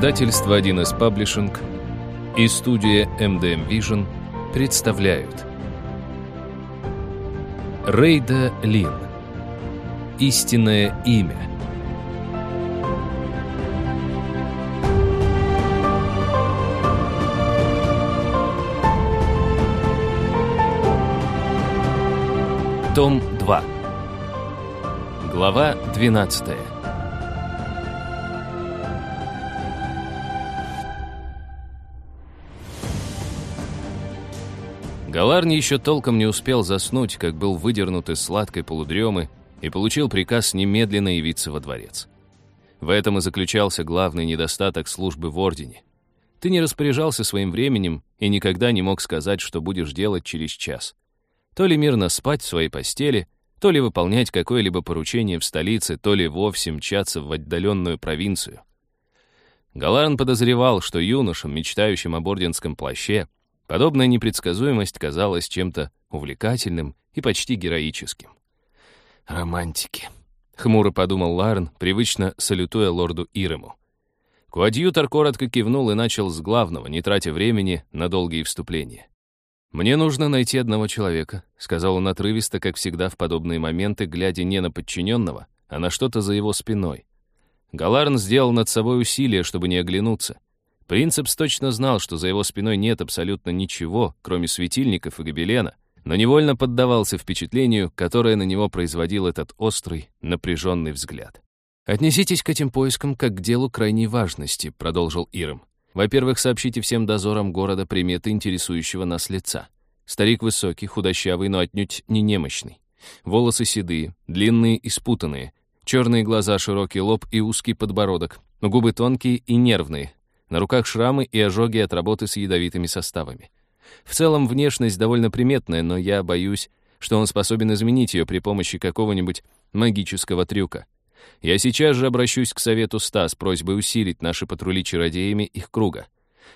Издательство 1С Паблишинг и студия MDM Vision представляют. Рейда Лин. Истинное имя. Том 2 Глава 12 Галарни еще толком не успел заснуть, как был выдернут из сладкой полудремы и получил приказ немедленно явиться во дворец. В этом и заключался главный недостаток службы в Ордене. Ты не распоряжался своим временем и никогда не мог сказать, что будешь делать через час. То ли мирно спать в своей постели, то ли выполнять какое-либо поручение в столице, то ли вовсе мчаться в отдаленную провинцию. Галарн подозревал, что юношам, мечтающим об орденском плаще, Подобная непредсказуемость казалась чем-то увлекательным и почти героическим. «Романтики», — хмуро подумал Ларн, привычно салютуя лорду Ирему. Куадьютор коротко кивнул и начал с главного, не тратя времени на долгие вступления. «Мне нужно найти одного человека», — сказал он отрывисто, как всегда в подобные моменты, глядя не на подчиненного, а на что-то за его спиной. Галарн сделал над собой усилие, чтобы не оглянуться. Принцепс точно знал, что за его спиной нет абсолютно ничего, кроме светильников и гобелена, но невольно поддавался впечатлению, которое на него производил этот острый, напряженный взгляд. «Отнеситесь к этим поискам как к делу крайней важности», — продолжил Иром. «Во-первых, сообщите всем дозорам города приметы интересующего нас лица. Старик высокий, худощавый, но отнюдь не немощный. Волосы седые, длинные и спутанные, черные глаза, широкий лоб и узкий подбородок, губы тонкие и нервные, на руках шрамы и ожоги от работы с ядовитыми составами. В целом, внешность довольно приметная, но я боюсь, что он способен изменить ее при помощи какого-нибудь магического трюка. Я сейчас же обращусь к Совету ста с просьбой усилить наши патрули чародеями их круга.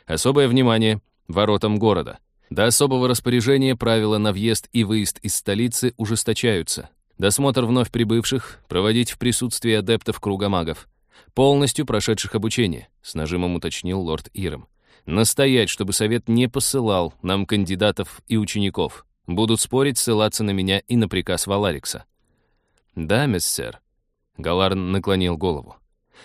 Особое внимание — воротам города. До особого распоряжения правила на въезд и выезд из столицы ужесточаются. Досмотр вновь прибывших проводить в присутствии адептов круга магов полностью прошедших обучение», — с нажимом уточнил лорд Иром. «Настоять, чтобы совет не посылал нам кандидатов и учеников. Будут спорить, ссылаться на меня и на приказ Валарикса». «Да, мессер», — Галарн наклонил голову.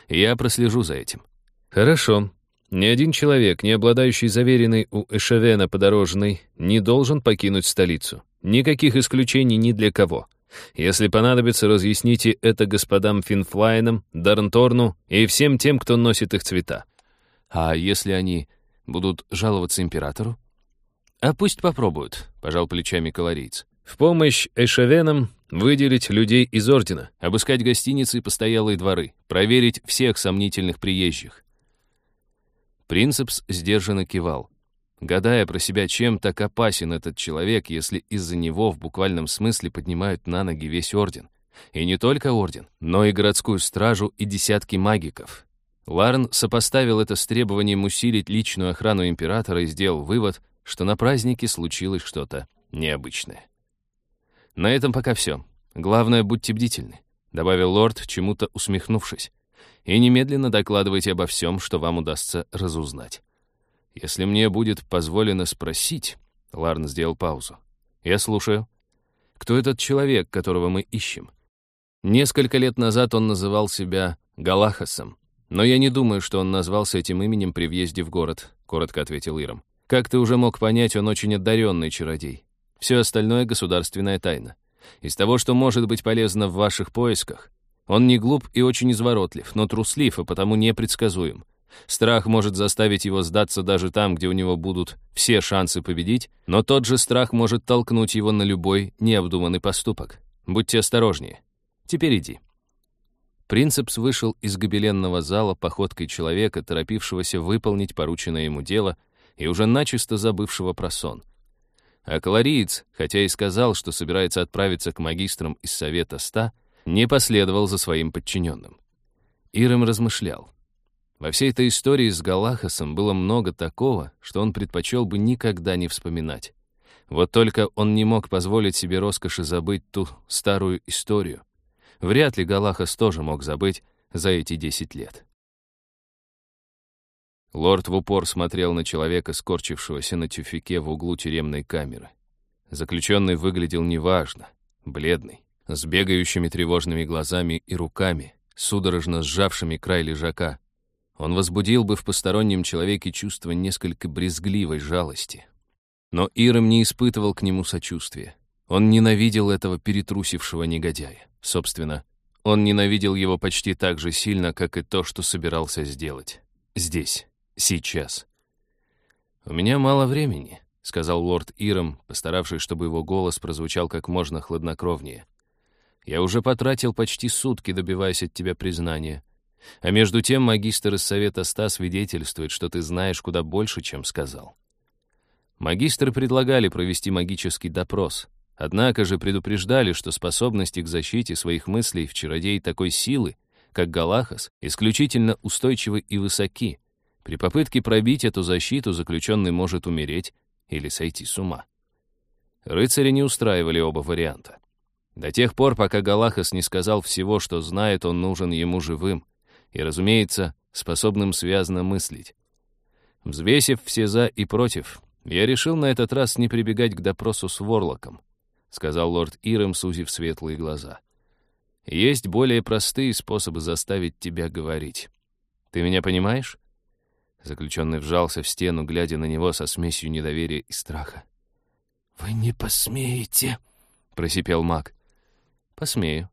«Я прослежу за этим». «Хорошо. Ни один человек, не обладающий заверенной у Эшевена подорожной, не должен покинуть столицу. Никаких исключений ни для кого». Если понадобится, разъясните это господам Финфлайнам, Дарнторну и всем тем, кто носит их цвета. А если они будут жаловаться императору? А пусть попробуют, пожал плечами колорийц. В помощь эшевенам выделить людей из ордена, обыскать гостиницы и постоялые дворы, проверить всех сомнительных приезжих. Принцепс сдержанно кивал гадая про себя, чем так опасен этот человек, если из-за него в буквальном смысле поднимают на ноги весь орден. И не только орден, но и городскую стражу и десятки магиков. Ларн сопоставил это с требованием усилить личную охрану императора и сделал вывод, что на празднике случилось что-то необычное. На этом пока все. Главное, будьте бдительны, добавил лорд, чему-то усмехнувшись. И немедленно докладывайте обо всем, что вам удастся разузнать. «Если мне будет позволено спросить...» Ларн сделал паузу. «Я слушаю. Кто этот человек, которого мы ищем?» Несколько лет назад он называл себя Галахасом. «Но я не думаю, что он назвался этим именем при въезде в город», — коротко ответил Иром. «Как ты уже мог понять, он очень одаренный чародей. Все остальное — государственная тайна. Из того, что может быть полезно в ваших поисках, он не глуп и очень изворотлив, но труслив и потому непредсказуем. Страх может заставить его сдаться даже там, где у него будут все шансы победить, но тот же страх может толкнуть его на любой необдуманный поступок. Будьте осторожнее. Теперь иди. Принцепс вышел из гобеленного зала походкой человека, торопившегося выполнить порученное ему дело и уже начисто забывшего про сон. А колориец, хотя и сказал, что собирается отправиться к магистрам из Совета Ста, не последовал за своим подчиненным. Ирем размышлял. Во всей этой истории с Галахасом было много такого, что он предпочел бы никогда не вспоминать. Вот только он не мог позволить себе роскоши забыть ту старую историю. Вряд ли Галахас тоже мог забыть за эти десять лет. Лорд в упор смотрел на человека, скорчившегося на тюфике в углу тюремной камеры. Заключенный выглядел неважно, бледный, с бегающими тревожными глазами и руками, судорожно сжавшими край лежака. Он возбудил бы в постороннем человеке чувство несколько брезгливой жалости. Но Ирам не испытывал к нему сочувствия. Он ненавидел этого перетрусившего негодяя. Собственно, он ненавидел его почти так же сильно, как и то, что собирался сделать. Здесь, сейчас. «У меня мало времени», — сказал лорд Ирам, постаравшись, чтобы его голос прозвучал как можно хладнокровнее. «Я уже потратил почти сутки, добиваясь от тебя признания. А между тем магистр из Совета Ста свидетельствует, что ты знаешь куда больше, чем сказал». Магистры предлагали провести магический допрос, однако же предупреждали, что способности к защите своих мыслей в чародей такой силы, как Галахас, исключительно устойчивы и высоки. При попытке пробить эту защиту заключенный может умереть или сойти с ума. Рыцари не устраивали оба варианта. До тех пор, пока Галахас не сказал всего, что знает, он нужен ему живым и, разумеется, способным связно мыслить. Взвесив все «за» и «против», я решил на этот раз не прибегать к допросу с Ворлоком, сказал лорд Ирем, сузив светлые глаза. Есть более простые способы заставить тебя говорить. Ты меня понимаешь? Заключенный вжался в стену, глядя на него со смесью недоверия и страха. «Вы не посмеете!» — просипел маг. «Посмею.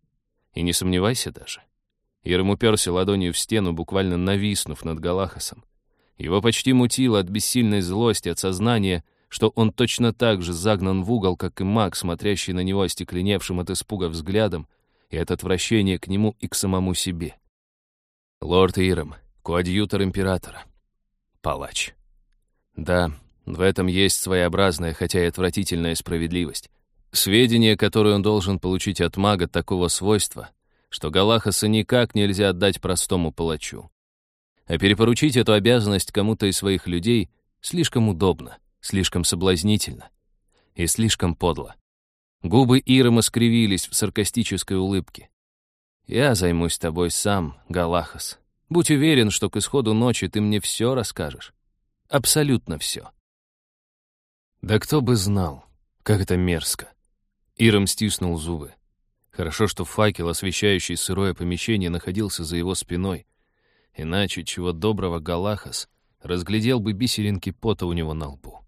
И не сомневайся даже». Ирм уперся ладонью в стену, буквально нависнув над Галахасом. Его почти мутило от бессильной злости, от сознания, что он точно так же загнан в угол, как и маг, смотрящий на него остекленевшим от испуга взглядом и от отвращения к нему и к самому себе. Лорд Ирам, коадьютор императора. Палач. Да, в этом есть своеобразная, хотя и отвратительная справедливость. Сведения, которые он должен получить от мага такого свойства, что Галахаса никак нельзя отдать простому палачу. А перепоручить эту обязанность кому-то из своих людей слишком удобно, слишком соблазнительно и слишком подло. Губы Ирама скривились в саркастической улыбке. «Я займусь тобой сам, Галахас. Будь уверен, что к исходу ночи ты мне все расскажешь. Абсолютно все». Да кто бы знал, как это мерзко. Ирам стиснул зубы. Хорошо, что факел, освещающий сырое помещение, находился за его спиной. Иначе, чего доброго, Галахас разглядел бы бисеринки пота у него на лбу.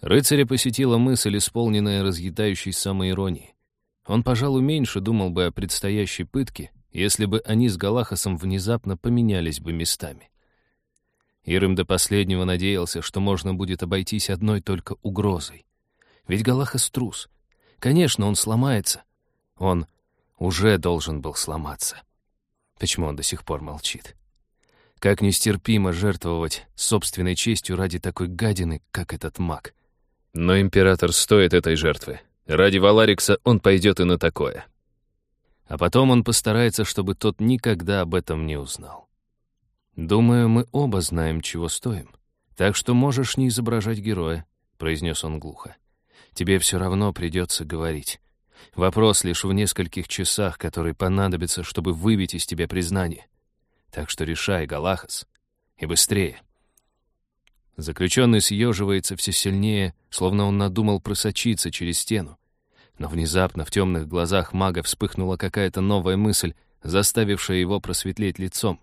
Рыцаря посетила мысль, исполненная разъедающей самоиронии. Он, пожалуй, меньше думал бы о предстоящей пытке, если бы они с Галахасом внезапно поменялись бы местами. Ирым до последнего надеялся, что можно будет обойтись одной только угрозой. Ведь Галахас трус. Конечно, он сломается. Он уже должен был сломаться. Почему он до сих пор молчит? Как нестерпимо жертвовать собственной честью ради такой гадины, как этот маг. Но император стоит этой жертвы. Ради Валарикса он пойдет и на такое. А потом он постарается, чтобы тот никогда об этом не узнал. «Думаю, мы оба знаем, чего стоим. Так что можешь не изображать героя», — произнес он глухо. «Тебе все равно придется говорить. Вопрос лишь в нескольких часах, которые понадобятся, чтобы выбить из тебя признание. Так что решай, Галахас, и быстрее». Заключенный съеживается все сильнее, словно он надумал просочиться через стену. Но внезапно в темных глазах мага вспыхнула какая-то новая мысль, заставившая его просветлеть лицом.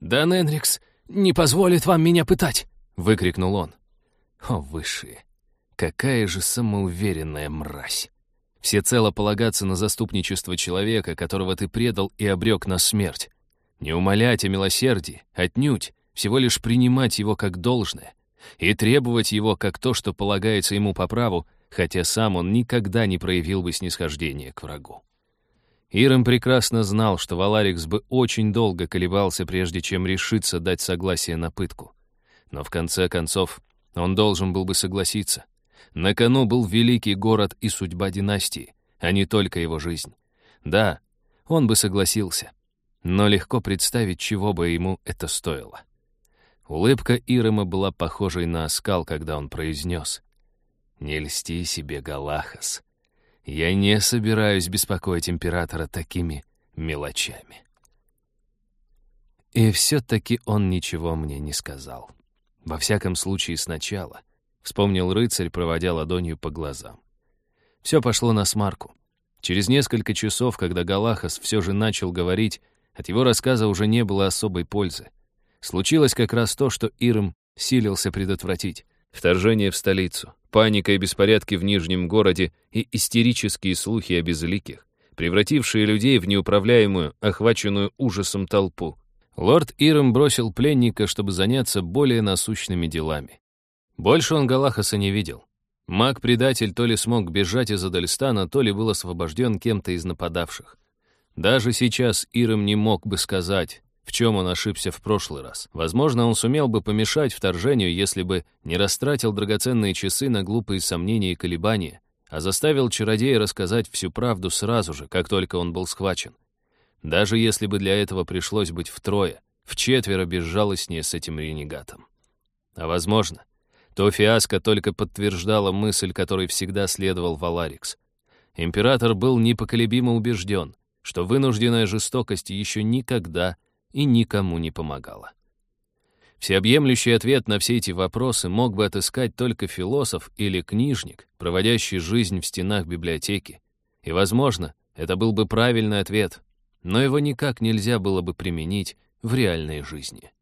«Да, Ненрикс, не позволит вам меня пытать!» — выкрикнул он. «О, высшие! Какая же самоуверенная мразь! Всецело полагаться на заступничество человека, которого ты предал и обрек на смерть. Не умолять о милосердии, отнюдь, всего лишь принимать его как должное и требовать его как то, что полагается ему по праву, хотя сам он никогда не проявил бы снисхождения к врагу. Ирам прекрасно знал, что Валарикс бы очень долго колебался, прежде чем решиться дать согласие на пытку. Но в конце концов он должен был бы согласиться. На кону был великий город и судьба династии, а не только его жизнь. Да, он бы согласился, но легко представить, чего бы ему это стоило. Улыбка Ирема была похожей на оскал, когда он произнес. «Не льсти себе, Галахас. Я не собираюсь беспокоить императора такими мелочами». И все-таки он ничего мне не сказал. Во всяком случае, сначала. Вспомнил рыцарь, проводя ладонью по глазам. Все пошло на смарку. Через несколько часов, когда Галахас все же начал говорить, от его рассказа уже не было особой пользы. Случилось как раз то, что Ирм силился предотвратить. Вторжение в столицу, паника и беспорядки в Нижнем городе и истерические слухи о безликих, превратившие людей в неуправляемую, охваченную ужасом толпу. Лорд Ирм бросил пленника, чтобы заняться более насущными делами. Больше он Галахаса не видел. Маг-предатель то ли смог бежать из Адальстана, то ли был освобожден кем-то из нападавших. Даже сейчас Иром не мог бы сказать, в чем он ошибся в прошлый раз. Возможно, он сумел бы помешать вторжению, если бы не растратил драгоценные часы на глупые сомнения и колебания, а заставил чародея рассказать всю правду сразу же, как только он был схвачен. Даже если бы для этого пришлось быть втрое, вчетверо безжалостнее с этим ренегатом. А возможно, то фиаско только подтверждало мысль, которой всегда следовал Валарикс. Император был непоколебимо убежден, что вынужденная жестокость еще никогда и никому не помогала. Всеобъемлющий ответ на все эти вопросы мог бы отыскать только философ или книжник, проводящий жизнь в стенах библиотеки. И, возможно, это был бы правильный ответ, но его никак нельзя было бы применить в реальной жизни.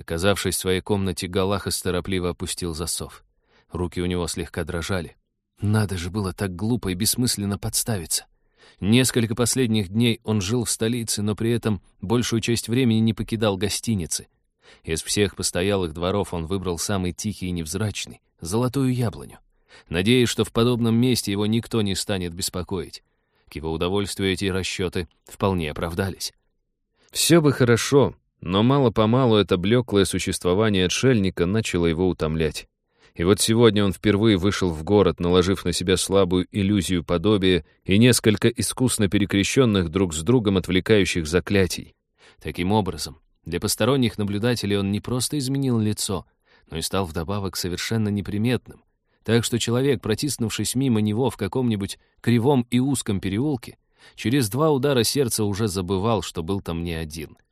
Оказавшись в своей комнате, Галахас торопливо опустил засов. Руки у него слегка дрожали. Надо же было так глупо и бессмысленно подставиться. Несколько последних дней он жил в столице, но при этом большую часть времени не покидал гостиницы. Из всех постоялых дворов он выбрал самый тихий и невзрачный — золотую яблоню. Надеясь, что в подобном месте его никто не станет беспокоить. К его удовольствию эти расчеты вполне оправдались. Все бы хорошо, но мало-помалу это блеклое существование отшельника начало его утомлять. И вот сегодня он впервые вышел в город, наложив на себя слабую иллюзию подобия и несколько искусно перекрещенных друг с другом отвлекающих заклятий. Таким образом, для посторонних наблюдателей он не просто изменил лицо, но и стал вдобавок совершенно неприметным. Так что человек, протиснувшись мимо него в каком-нибудь кривом и узком переулке, через два удара сердца уже забывал, что был там не один —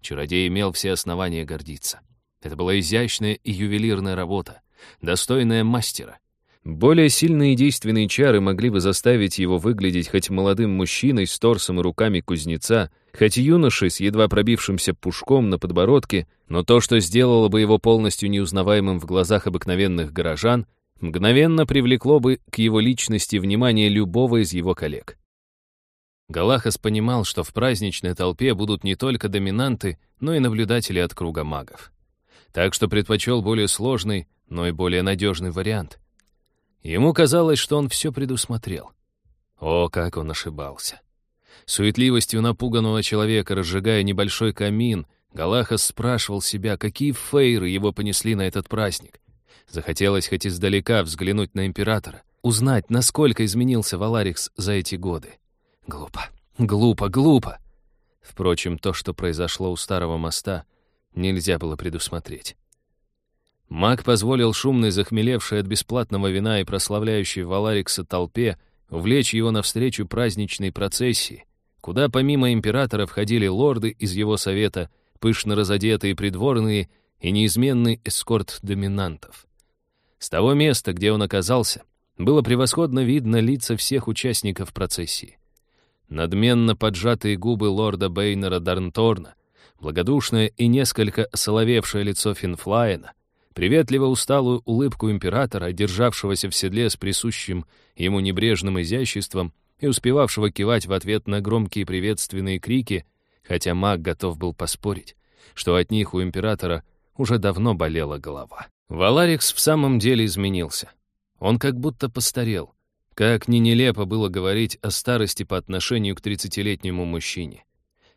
Чародей имел все основания гордиться. Это была изящная и ювелирная работа, достойная мастера. Более сильные и действенные чары могли бы заставить его выглядеть хоть молодым мужчиной с торсом и руками кузнеца, хоть юношей с едва пробившимся пушком на подбородке, но то, что сделало бы его полностью неузнаваемым в глазах обыкновенных горожан, мгновенно привлекло бы к его личности внимание любого из его коллег. Галахас понимал, что в праздничной толпе будут не только доминанты, но и наблюдатели от круга магов. Так что предпочел более сложный, но и более надежный вариант. Ему казалось, что он все предусмотрел. О, как он ошибался. Суетливостью напуганного человека, разжигая небольшой камин, Галахас спрашивал себя, какие фейры его понесли на этот праздник. Захотелось хоть издалека взглянуть на императора, узнать, насколько изменился Валарикс за эти годы. Глупо, глупо, глупо. Впрочем, то, что произошло у старого моста, нельзя было предусмотреть. Маг позволил шумной, захмелевшей от бесплатного вина и прославляющей Валарикса толпе увлечь его навстречу праздничной процессии, куда помимо императора входили лорды из его совета, пышно разодетые придворные и неизменный эскорт доминантов. С того места, где он оказался, было превосходно видно лица всех участников процессии надменно поджатые губы лорда Бейнера Дарнторна, благодушное и несколько соловевшее лицо Финфлайена, приветливо усталую улыбку императора, державшегося в седле с присущим ему небрежным изяществом и успевавшего кивать в ответ на громкие приветственные крики, хотя маг готов был поспорить, что от них у императора уже давно болела голова. Валарикс в самом деле изменился. Он как будто постарел — как ни нелепо было говорить о старости по отношению к тридцатилетнему мужчине.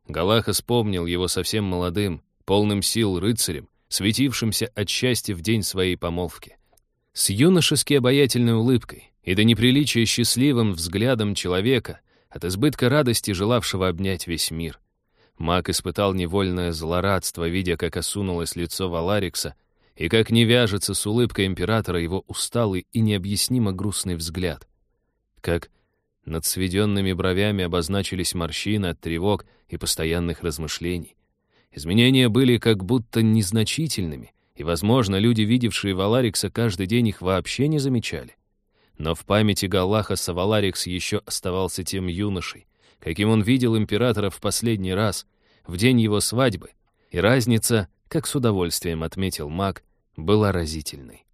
Галаха вспомнил его совсем молодым, полным сил рыцарем, светившимся от счастья в день своей помолвки. С юношески обаятельной улыбкой и до неприличия счастливым взглядом человека, от избытка радости, желавшего обнять весь мир. Маг испытал невольное злорадство, видя, как осунулось лицо Валарикса, и как не вяжется с улыбкой императора его усталый и необъяснимо грустный взгляд как Над сведенными бровями обозначились морщины от тревог и постоянных размышлений. Изменения были как будто незначительными, и, возможно, люди, видевшие Валарикса каждый день, их вообще не замечали. Но в памяти Галлахаса Валарикс еще оставался тем юношей, каким он видел императора в последний раз, в день его свадьбы, и разница, как с удовольствием отметил маг, была разительной.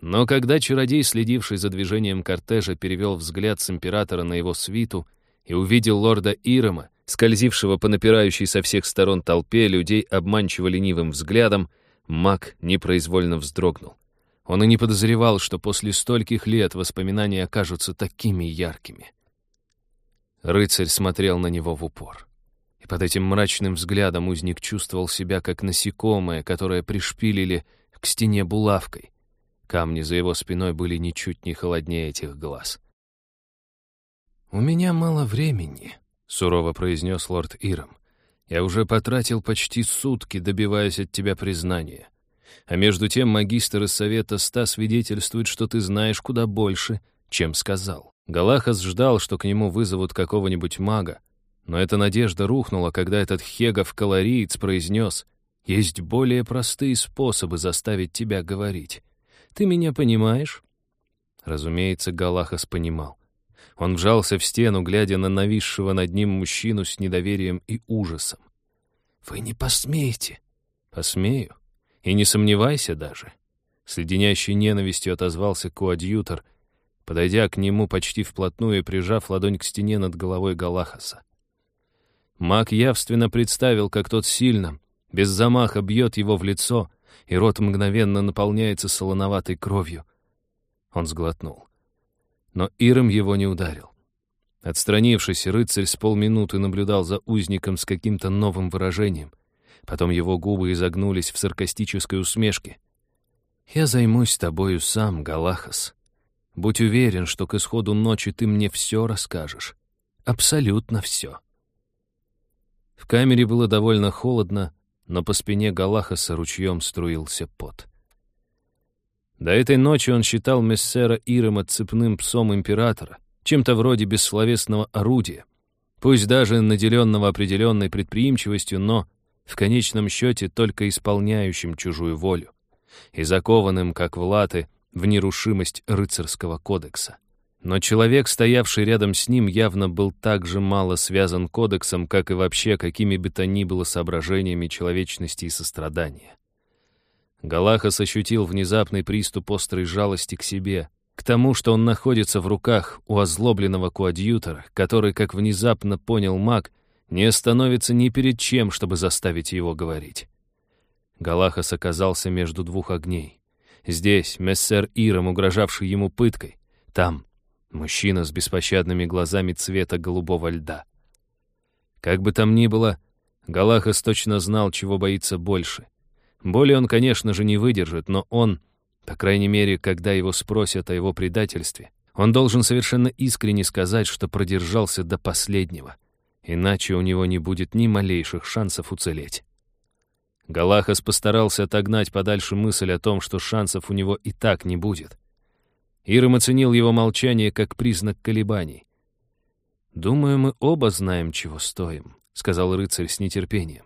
Но когда чародей, следивший за движением кортежа, перевел взгляд с императора на его свиту и увидел лорда Ирома, скользившего по напирающей со всех сторон толпе людей обманчиво ленивым взглядом, маг непроизвольно вздрогнул. Он и не подозревал, что после стольких лет воспоминания окажутся такими яркими. Рыцарь смотрел на него в упор. И под этим мрачным взглядом узник чувствовал себя как насекомое, которое пришпилили к стене булавкой. Камни за его спиной были ничуть не холоднее этих глаз. «У меня мало времени», — сурово произнес лорд Иром. «Я уже потратил почти сутки, добиваясь от тебя признания. А между тем магистр из Совета Ста свидетельствует, что ты знаешь куда больше, чем сказал». Галахас ждал, что к нему вызовут какого-нибудь мага, но эта надежда рухнула, когда этот хегов-калориец произнес «Есть более простые способы заставить тебя говорить. Ты меня понимаешь?» Разумеется, Галахас понимал. Он вжался в стену, глядя на нависшего над ним мужчину с недоверием и ужасом. «Вы не посмеете!» «Посмею. И не сомневайся даже». С леденящей ненавистью отозвался коадьютор, подойдя к нему почти вплотную и прижав ладонь к стене над головой Галахаса. Маг явственно представил, как тот сильно, без замаха бьет его в лицо, и рот мгновенно наполняется солоноватой кровью. Он сглотнул. Но Иром его не ударил. Отстранившись, рыцарь с полминуты наблюдал за узником с каким-то новым выражением. Потом его губы изогнулись в саркастической усмешке. «Я займусь тобою сам, Галахас. Будь уверен, что к исходу ночи ты мне все расскажешь. Абсолютно все». В камере было довольно холодно, но по спине Галахаса ручьем струился пот. До этой ночи он считал Мессера Ирома цепным псом императора, чем-то вроде бессловесного орудия, пусть даже наделенного определенной предприимчивостью, но, в конечном счете, только исполняющим чужую волю и закованным, как в латы, в нерушимость рыцарского кодекса. Но человек, стоявший рядом с ним, явно был так же мало связан кодексом, как и вообще какими бы то ни было соображениями человечности и сострадания. Галахас ощутил внезапный приступ острой жалости к себе, к тому, что он находится в руках у озлобленного коадьютора, который, как внезапно понял маг, не остановится ни перед чем, чтобы заставить его говорить. Галахас оказался между двух огней. Здесь мессер Иром, угрожавший ему пыткой. Там Мужчина с беспощадными глазами цвета голубого льда. Как бы там ни было, Галахас точно знал, чего боится больше. Боли он, конечно же, не выдержит, но он, по крайней мере, когда его спросят о его предательстве, он должен совершенно искренне сказать, что продержался до последнего, иначе у него не будет ни малейших шансов уцелеть. Галахас постарался отогнать подальше мысль о том, что шансов у него и так не будет. Иром оценил его молчание как признак колебаний. «Думаю, мы оба знаем, чего стоим», — сказал рыцарь с нетерпением.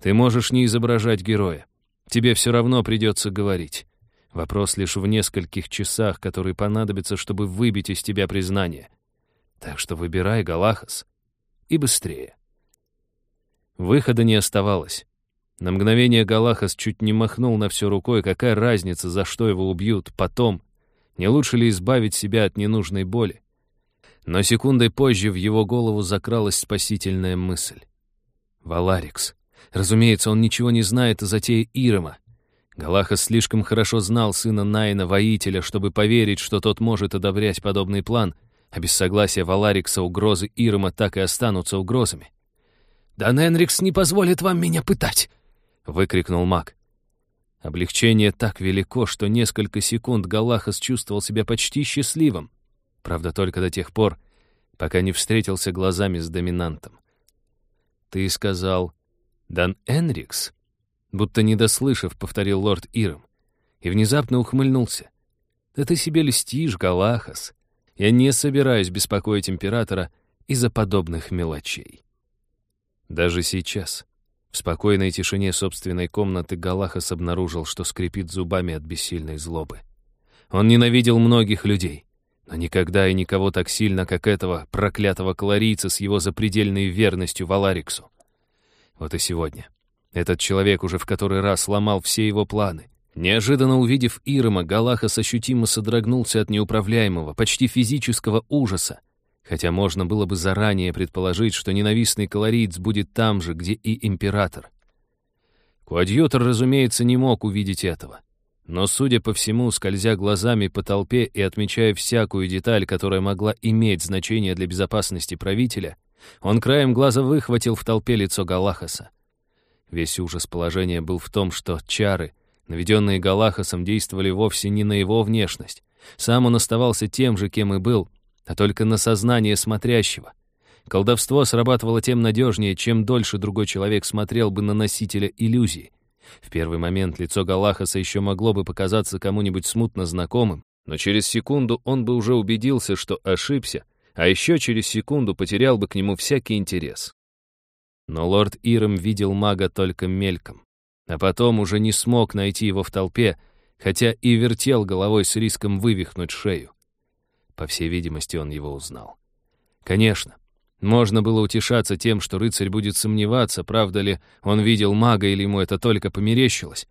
«Ты можешь не изображать героя. Тебе все равно придется говорить. Вопрос лишь в нескольких часах, которые понадобятся, чтобы выбить из тебя признание. Так что выбирай, Галахас, и быстрее». Выхода не оставалось. На мгновение Галахас чуть не махнул на все рукой, какая разница, за что его убьют, потом, не лучше ли избавить себя от ненужной боли? Но секундой позже в его голову закралась спасительная мысль. Валарикс. Разумеется, он ничего не знает о затее Ирома. Галаха слишком хорошо знал сына Найна, воителя, чтобы поверить, что тот может одобрять подобный план, а без согласия Валарикса угрозы Ирома так и останутся угрозами. «Дан Энрикс не позволит вам меня пытать!» — выкрикнул маг. Облегчение так велико, что несколько секунд Галахас чувствовал себя почти счастливым. Правда, только до тех пор, пока не встретился глазами с доминантом. «Ты сказал, Дан Энрикс?» Будто недослышав, повторил лорд Иром. И внезапно ухмыльнулся. «Да ты себе льстишь, Галахас. Я не собираюсь беспокоить императора из-за подобных мелочей. Даже сейчас, в спокойной тишине собственной комнаты, Галахас обнаружил, что скрипит зубами от бессильной злобы. Он ненавидел многих людей, но никогда и никого так сильно, как этого проклятого колорийца с его запредельной верностью Валариксу. Вот и сегодня. Этот человек уже в который раз сломал все его планы. Неожиданно увидев Ирома, Галахас ощутимо содрогнулся от неуправляемого, почти физического ужаса. Хотя можно было бы заранее предположить, что ненавистный колориец будет там же, где и император. Куадьютор, разумеется, не мог увидеть этого. Но, судя по всему, скользя глазами по толпе и отмечая всякую деталь, которая могла иметь значение для безопасности правителя, он краем глаза выхватил в толпе лицо Галахаса. Весь ужас положения был в том, что чары, наведенные Галахасом, действовали вовсе не на его внешность. Сам он оставался тем же, кем и был, а только на сознание смотрящего. Колдовство срабатывало тем надежнее, чем дольше другой человек смотрел бы на носителя иллюзии. В первый момент лицо Галахаса еще могло бы показаться кому-нибудь смутно знакомым, но через секунду он бы уже убедился, что ошибся, а еще через секунду потерял бы к нему всякий интерес. Но лорд Ирам видел мага только мельком, а потом уже не смог найти его в толпе, хотя и вертел головой с риском вывихнуть шею. По всей видимости, он его узнал. Конечно, можно было утешаться тем, что рыцарь будет сомневаться, правда ли он видел мага или ему это только померещилось.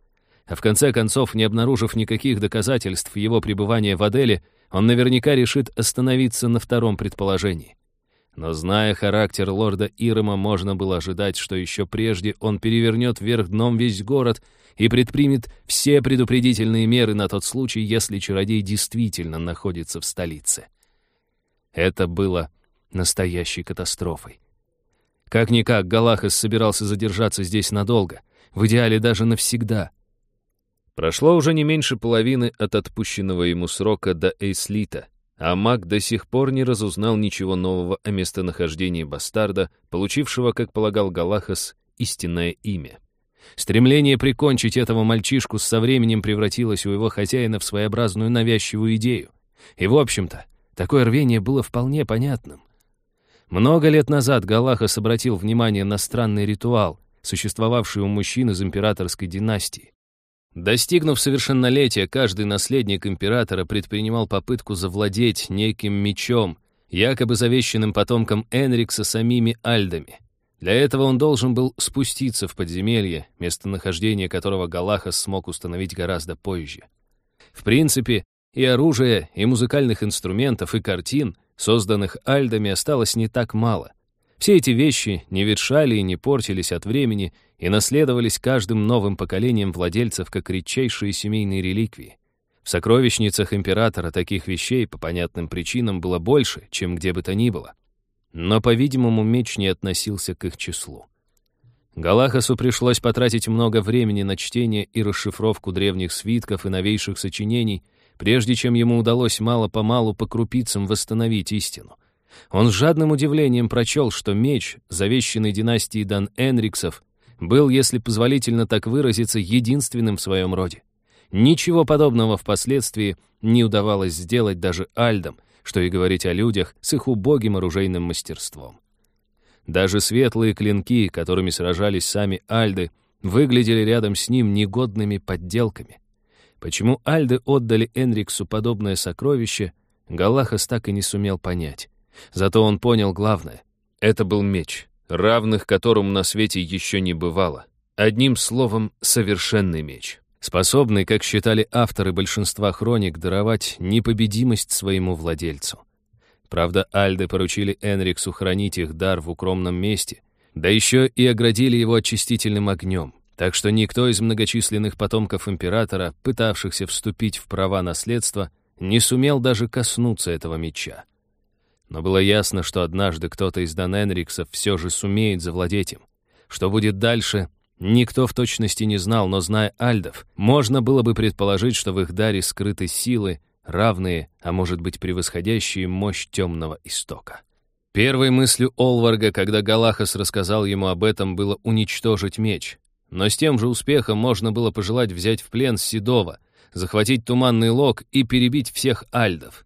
А в конце концов, не обнаружив никаких доказательств его пребывания в Аделе, он наверняка решит остановиться на втором предположении. Но зная характер лорда Ирома, можно было ожидать, что еще прежде он перевернет вверх дном весь город и предпримет все предупредительные меры на тот случай, если чародей действительно находится в столице. Это было настоящей катастрофой. Как-никак Галахас собирался задержаться здесь надолго, в идеале даже навсегда. Прошло уже не меньше половины от отпущенного ему срока до Эйслита, а маг до сих пор не разузнал ничего нового о местонахождении бастарда, получившего, как полагал Галахас, истинное имя. Стремление прикончить этого мальчишку со временем превратилось у его хозяина в своеобразную навязчивую идею. И, в общем-то, такое рвение было вполне понятным. Много лет назад Галахас обратил внимание на странный ритуал, существовавший у мужчин из императорской династии. Достигнув совершеннолетия, каждый наследник императора предпринимал попытку завладеть неким мечом, якобы завещанным потомком Энрикса самими Альдами. Для этого он должен был спуститься в подземелье, местонахождение которого Галахас смог установить гораздо позже. В принципе, и оружия, и музыкальных инструментов, и картин, созданных Альдами, осталось не так мало. Все эти вещи не ветшали и не портились от времени и наследовались каждым новым поколением владельцев как редчайшие семейные реликвии. В сокровищницах императора таких вещей по понятным причинам было больше, чем где бы то ни было. Но, по-видимому, меч не относился к их числу. Галахасу пришлось потратить много времени на чтение и расшифровку древних свитков и новейших сочинений, прежде чем ему удалось мало-помалу по крупицам восстановить истину. Он с жадным удивлением прочел, что меч, завещанный династией Дан Энриксов, был, если позволительно так выразиться, единственным в своем роде. Ничего подобного впоследствии не удавалось сделать даже Альдам, что и говорить о людях с их убогим оружейным мастерством. Даже светлые клинки, которыми сражались сами Альды, выглядели рядом с ним негодными подделками. Почему Альды отдали Энриксу подобное сокровище, Галахас так и не сумел понять. Зато он понял главное. Это был меч, равных которому на свете еще не бывало. Одним словом, совершенный меч, способный, как считали авторы большинства хроник, даровать непобедимость своему владельцу. Правда, Альды поручили Энриксу хранить их дар в укромном месте, да еще и оградили его очистительным огнем, так что никто из многочисленных потомков императора, пытавшихся вступить в права наследства, не сумел даже коснуться этого меча. Но было ясно, что однажды кто-то из Даненриксов все же сумеет завладеть им. Что будет дальше, никто в точности не знал, но, зная Альдов, можно было бы предположить, что в их даре скрыты силы, равные, а может быть превосходящие мощь темного истока. Первой мыслью Олварга, когда Галахас рассказал ему об этом, было уничтожить меч. Но с тем же успехом можно было пожелать взять в плен Седова, захватить туманный лог и перебить всех альдов.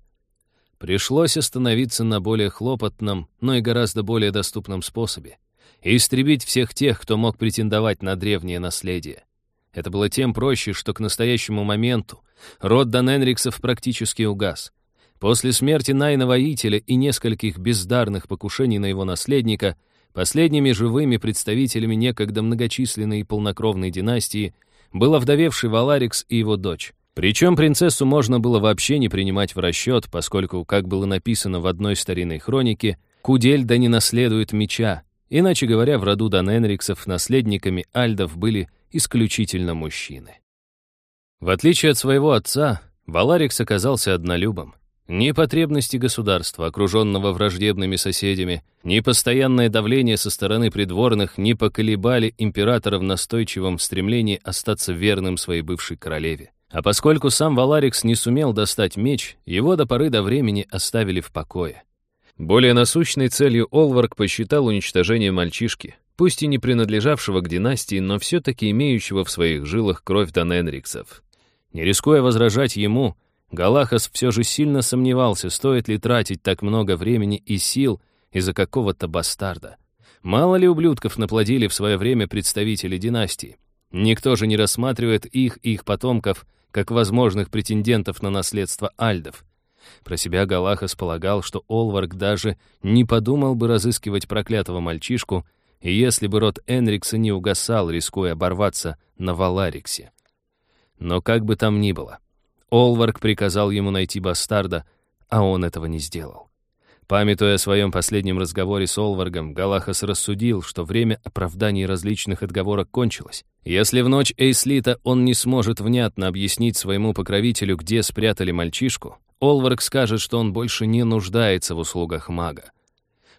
Пришлось остановиться на более хлопотном, но и гораздо более доступном способе и истребить всех тех, кто мог претендовать на древнее наследие. Это было тем проще, что к настоящему моменту род Даненриксов практически угас. После смерти Найна Воителя и нескольких бездарных покушений на его наследника, последними живыми представителями некогда многочисленной и полнокровной династии был овдовевший Валарикс и его дочь. Причем принцессу можно было вообще не принимать в расчет, поскольку, как было написано в одной старинной хронике, Кудельда не наследует меча. Иначе говоря, в роду Даненриксов наследниками альдов были исключительно мужчины. В отличие от своего отца, Валарикс оказался однолюбом. Ни потребности государства, окруженного враждебными соседями, ни постоянное давление со стороны придворных не поколебали императора в настойчивом стремлении остаться верным своей бывшей королеве. А поскольку сам Валарикс не сумел достать меч, его до поры до времени оставили в покое. Более насущной целью Олварк посчитал уничтожение мальчишки, пусть и не принадлежавшего к династии, но все-таки имеющего в своих жилах кровь Даненриксов. Не рискуя возражать ему, Галахас все же сильно сомневался, стоит ли тратить так много времени и сил из-за какого-то бастарда. Мало ли ублюдков наплодили в свое время представители династии. Никто же не рассматривает их и их потомков как возможных претендентов на наследство альдов. Про себя Галахас полагал, что Олварк даже не подумал бы разыскивать проклятого мальчишку, если бы род Энрикса не угасал, рискуя оборваться на Валариксе. Но как бы там ни было, Олварк приказал ему найти бастарда, а он этого не сделал. Памятуя о своем последнем разговоре с Олваргом, Галахас рассудил, что время оправданий различных отговорок кончилось. Если в ночь Эйслита он не сможет внятно объяснить своему покровителю, где спрятали мальчишку, Олварг скажет, что он больше не нуждается в услугах мага.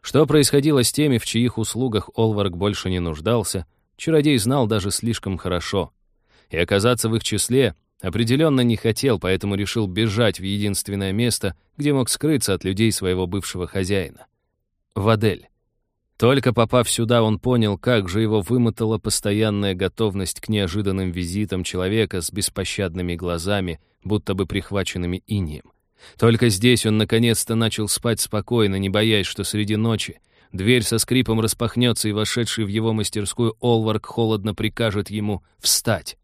Что происходило с теми, в чьих услугах Олварг больше не нуждался, чародей знал даже слишком хорошо. И оказаться в их числе Определенно не хотел, поэтому решил бежать в единственное место, где мог скрыться от людей своего бывшего хозяина. В Адель. Только попав сюда, он понял, как же его вымотала постоянная готовность к неожиданным визитам человека с беспощадными глазами, будто бы прихваченными инием. Только здесь он наконец-то начал спать спокойно, не боясь, что среди ночи дверь со скрипом распахнется, и вошедший в его мастерскую Олварк холодно прикажет ему встать.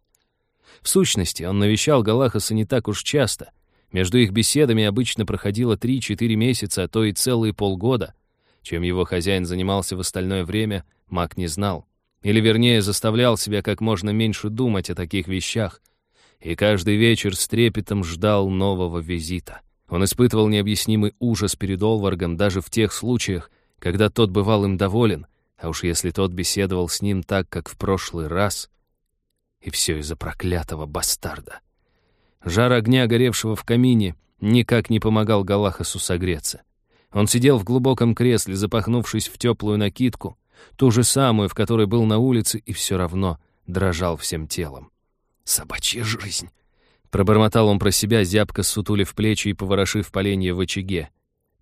В сущности, он навещал Галахаса не так уж часто. Между их беседами обычно проходило 3-4 месяца, а то и целые полгода. Чем его хозяин занимался в остальное время, маг не знал. Или, вернее, заставлял себя как можно меньше думать о таких вещах. И каждый вечер с трепетом ждал нового визита. Он испытывал необъяснимый ужас перед Олваргом даже в тех случаях, когда тот бывал им доволен, а уж если тот беседовал с ним так, как в прошлый раз — и все из-за проклятого бастарда. Жар огня, горевшего в камине, никак не помогал Галахасу согреться. Он сидел в глубоком кресле, запахнувшись в теплую накидку, ту же самую, в которой был на улице, и все равно дрожал всем телом. «Собачья жизнь!» Пробормотал он про себя, зябко сутулив плечи и поворошив поленье в очаге.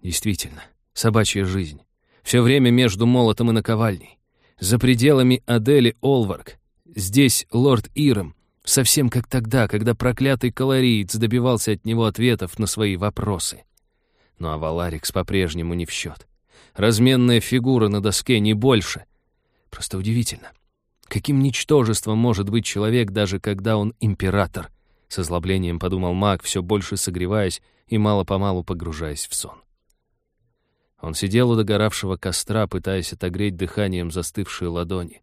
Действительно, собачья жизнь. Все время между молотом и наковальней. За пределами Адели Олварк, Здесь лорд Иром, совсем как тогда, когда проклятый колориец добивался от него ответов на свои вопросы. Ну а Валарикс по-прежнему не в счет. Разменная фигура на доске не больше. Просто удивительно. Каким ничтожеством может быть человек, даже когда он император? С озлоблением подумал маг, все больше согреваясь и мало-помалу погружаясь в сон. Он сидел у догоравшего костра, пытаясь отогреть дыханием застывшие ладони.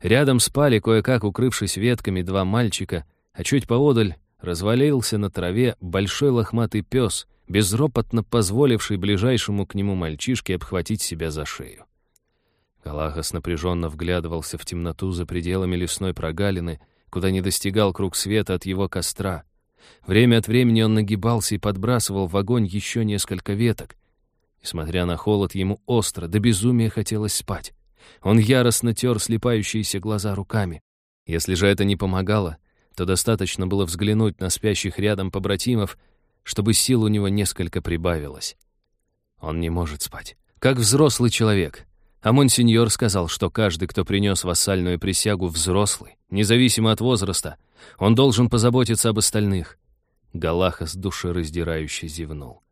Рядом спали, кое-как укрывшись ветками, два мальчика, а чуть поодаль развалился на траве большой лохматый пес, безропотно позволивший ближайшему к нему мальчишке обхватить себя за шею. Калахас напряженно вглядывался в темноту за пределами лесной прогалины, куда не достигал круг света от его костра. Время от времени он нагибался и подбрасывал в огонь еще несколько веток. Несмотря на холод, ему остро, до безумия хотелось спать. Он яростно тер слепающиеся глаза руками. Если же это не помогало, то достаточно было взглянуть на спящих рядом побратимов, чтобы сил у него несколько прибавилось. Он не может спать. Как взрослый человек. А монсеньор сказал, что каждый, кто принес вассальную присягу, взрослый, независимо от возраста, он должен позаботиться об остальных. Галахас душераздирающе зевнул.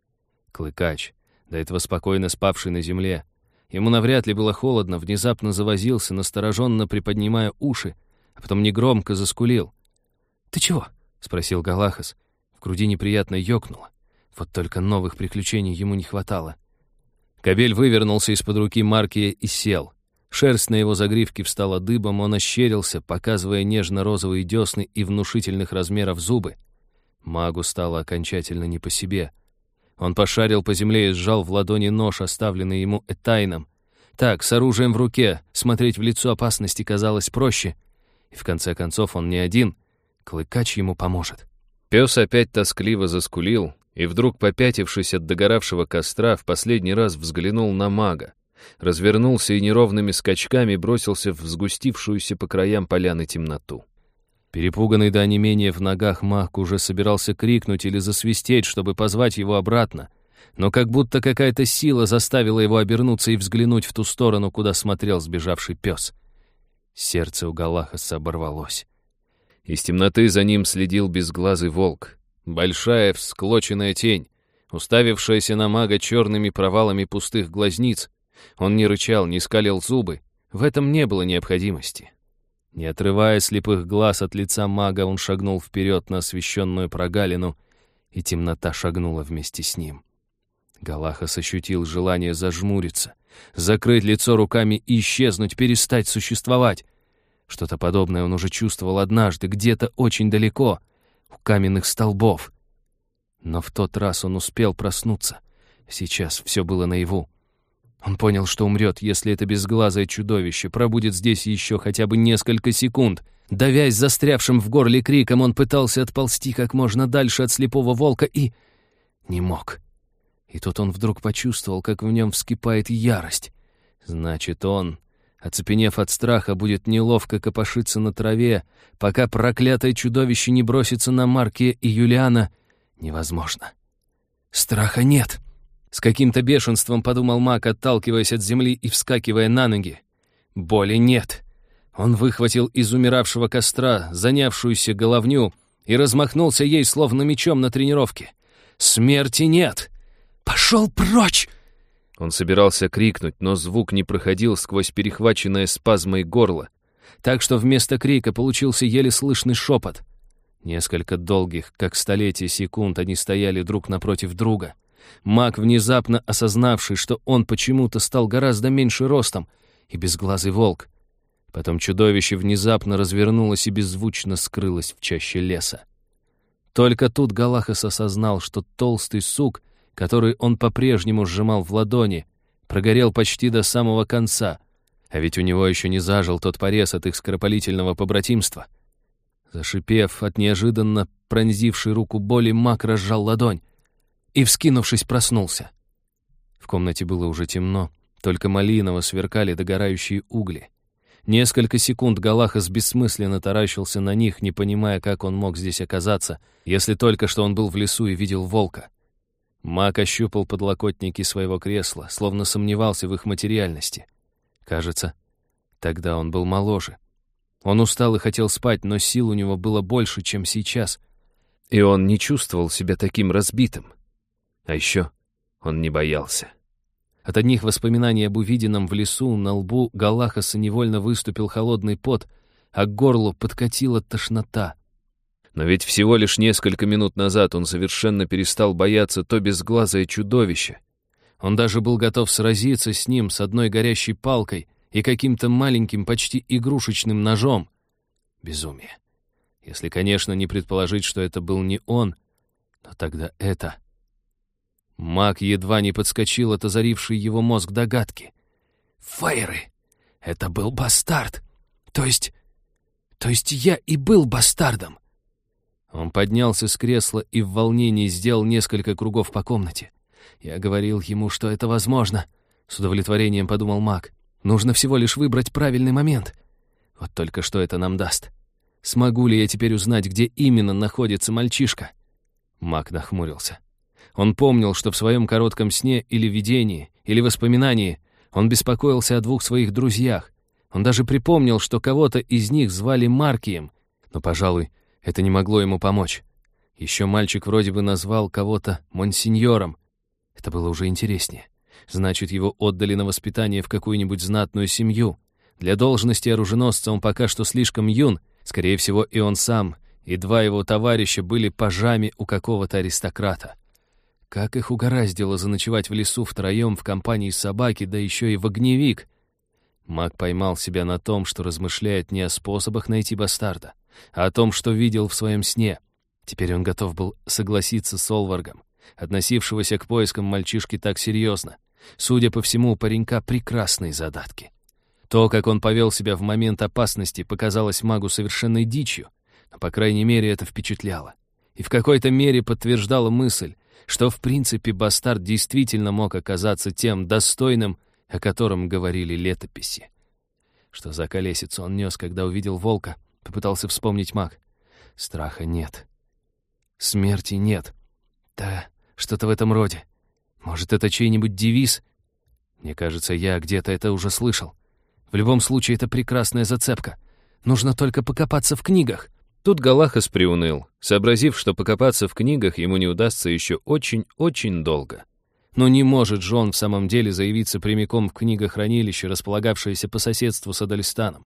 Клыкач, до этого спокойно спавший на земле. Ему навряд ли было холодно, внезапно завозился, настороженно приподнимая уши, а потом негромко заскулил. «Ты чего?» — спросил Галахас. В груди неприятно ёкнуло. Вот только новых приключений ему не хватало. Кобель вывернулся из-под руки Маркия и сел. Шерсть на его загривке встала дыбом, он ощерился, показывая нежно-розовые десны и внушительных размеров зубы. Магу стало окончательно не по себе. Он пошарил по земле и сжал в ладони нож, оставленный ему Этайном. Так, с оружием в руке, смотреть в лицо опасности казалось проще. И в конце концов он не один. Клыкач ему поможет. Пес опять тоскливо заскулил, и вдруг, попятившись от догоравшего костра, в последний раз взглянул на мага. Развернулся и неровными скачками бросился в сгустившуюся по краям поляны темноту. Перепуганный до онемения в ногах маг уже собирался крикнуть или засвистеть, чтобы позвать его обратно, но как будто какая-то сила заставила его обернуться и взглянуть в ту сторону, куда смотрел сбежавший пес. Сердце у Галахаса оборвалось. Из темноты за ним следил безглазый волк. Большая всклоченная тень, уставившаяся на мага черными провалами пустых глазниц. Он не рычал, не скалил зубы. В этом не было необходимости. Не отрывая слепых глаз от лица мага, он шагнул вперед на освещенную прогалину, и темнота шагнула вместе с ним. Галахас ощутил желание зажмуриться, закрыть лицо руками и исчезнуть, перестать существовать. Что-то подобное он уже чувствовал однажды, где-то очень далеко — у каменных столбов. Но в тот раз он успел проснуться. Сейчас все было наяву. Он понял, что умрет, если это безглазое чудовище пробудет здесь еще хотя бы несколько секунд. Давясь застрявшим в горле криком, он пытался отползти как можно дальше от слепого волка и... не мог. И тут он вдруг почувствовал, как в нем вскипает ярость. Значит, он Оцепенев от страха, будет неловко копошиться на траве, пока проклятое чудовище не бросится на Маркия и Юлиана. Невозможно. Страха нет. С каким-то бешенством подумал маг, отталкиваясь от земли и вскакивая на ноги. Боли нет. Он выхватил из умиравшего костра занявшуюся головню и размахнулся ей, словно мечом на тренировке. «Смерти нет!» «Пошел прочь!» Он собирался крикнуть, но звук не проходил сквозь перехваченное спазмой горло, так что вместо крика получился еле слышный шепот. Несколько долгих, как столетия секунд, они стояли друг напротив друга. Маг, внезапно осознавший, что он почему-то стал гораздо меньше ростом, и безглазый волк. Потом чудовище внезапно развернулось и беззвучно скрылось в чаще леса. Только тут Галахас осознал, что толстый сук — который он по-прежнему сжимал в ладони, прогорел почти до самого конца, а ведь у него еще не зажил тот порез от их скоропалительного побратимства. Зашипев от неожиданно пронзившей руку боли, маг разжал ладонь и, вскинувшись, проснулся. В комнате было уже темно, только малиново сверкали догорающие угли. Несколько секунд Галахас бессмысленно таращился на них, не понимая, как он мог здесь оказаться, если только что он был в лесу и видел волка. Мак ощупал подлокотники своего кресла, словно сомневался в их материальности. Кажется, тогда он был моложе. Он устал и хотел спать, но сил у него было больше, чем сейчас. И он не чувствовал себя таким разбитым. А еще он не боялся. От одних воспоминаний об увиденном в лесу на лбу Галахаса невольно выступил холодный пот, а к горлу подкатила тошнота — но ведь всего лишь несколько минут назад он совершенно перестал бояться то безглазое чудовище. Он даже был готов сразиться с ним с одной горящей палкой и каким-то маленьким, почти игрушечным ножом. Безумие. Если, конечно, не предположить, что это был не он, но тогда это... Маг едва не подскочил от озарившей его мозг догадки. «Фейры! Это был бастард! То есть... То есть я и был бастардом!» Он поднялся с кресла и в волнении сделал несколько кругов по комнате. Я говорил ему, что это возможно. С удовлетворением подумал маг. Нужно всего лишь выбрать правильный момент. Вот только что это нам даст. Смогу ли я теперь узнать, где именно находится мальчишка? Маг нахмурился. Он помнил, что в своем коротком сне или видении, или воспоминании он беспокоился о двух своих друзьях. Он даже припомнил, что кого-то из них звали Маркием, но, пожалуй, это не могло ему помочь. Еще мальчик вроде бы назвал кого-то монсеньором. Это было уже интереснее. Значит, его отдали на воспитание в какую-нибудь знатную семью. Для должности оруженосца он пока что слишком юн, скорее всего, и он сам, и два его товарища были пажами у какого-то аристократа. Как их угораздило заночевать в лесу втроем в компании собаки, да еще и в огневик. Маг поймал себя на том, что размышляет не о способах найти бастарда, а о том, что видел в своем сне. Теперь он готов был согласиться с Олваргом, относившегося к поискам мальчишки так серьезно. Судя по всему, у паренька прекрасные задатки. То, как он повел себя в момент опасности, показалось магу совершенной дичью, но, по крайней мере, это впечатляло. И в какой-то мере подтверждало мысль, что, в принципе, бастард действительно мог оказаться тем достойным, о котором говорили летописи. Что за колесицу он нес, когда увидел волка, попытался вспомнить маг. Страха нет. Смерти нет. Да, что-то в этом роде. Может, это чей-нибудь девиз? Мне кажется, я где-то это уже слышал. В любом случае, это прекрасная зацепка. Нужно только покопаться в книгах. Тут Галахас приуныл, сообразив, что покопаться в книгах ему не удастся еще очень-очень долго. Но не может же он в самом деле заявиться прямиком в книгохранилище, располагавшееся по соседству с Адальстаном.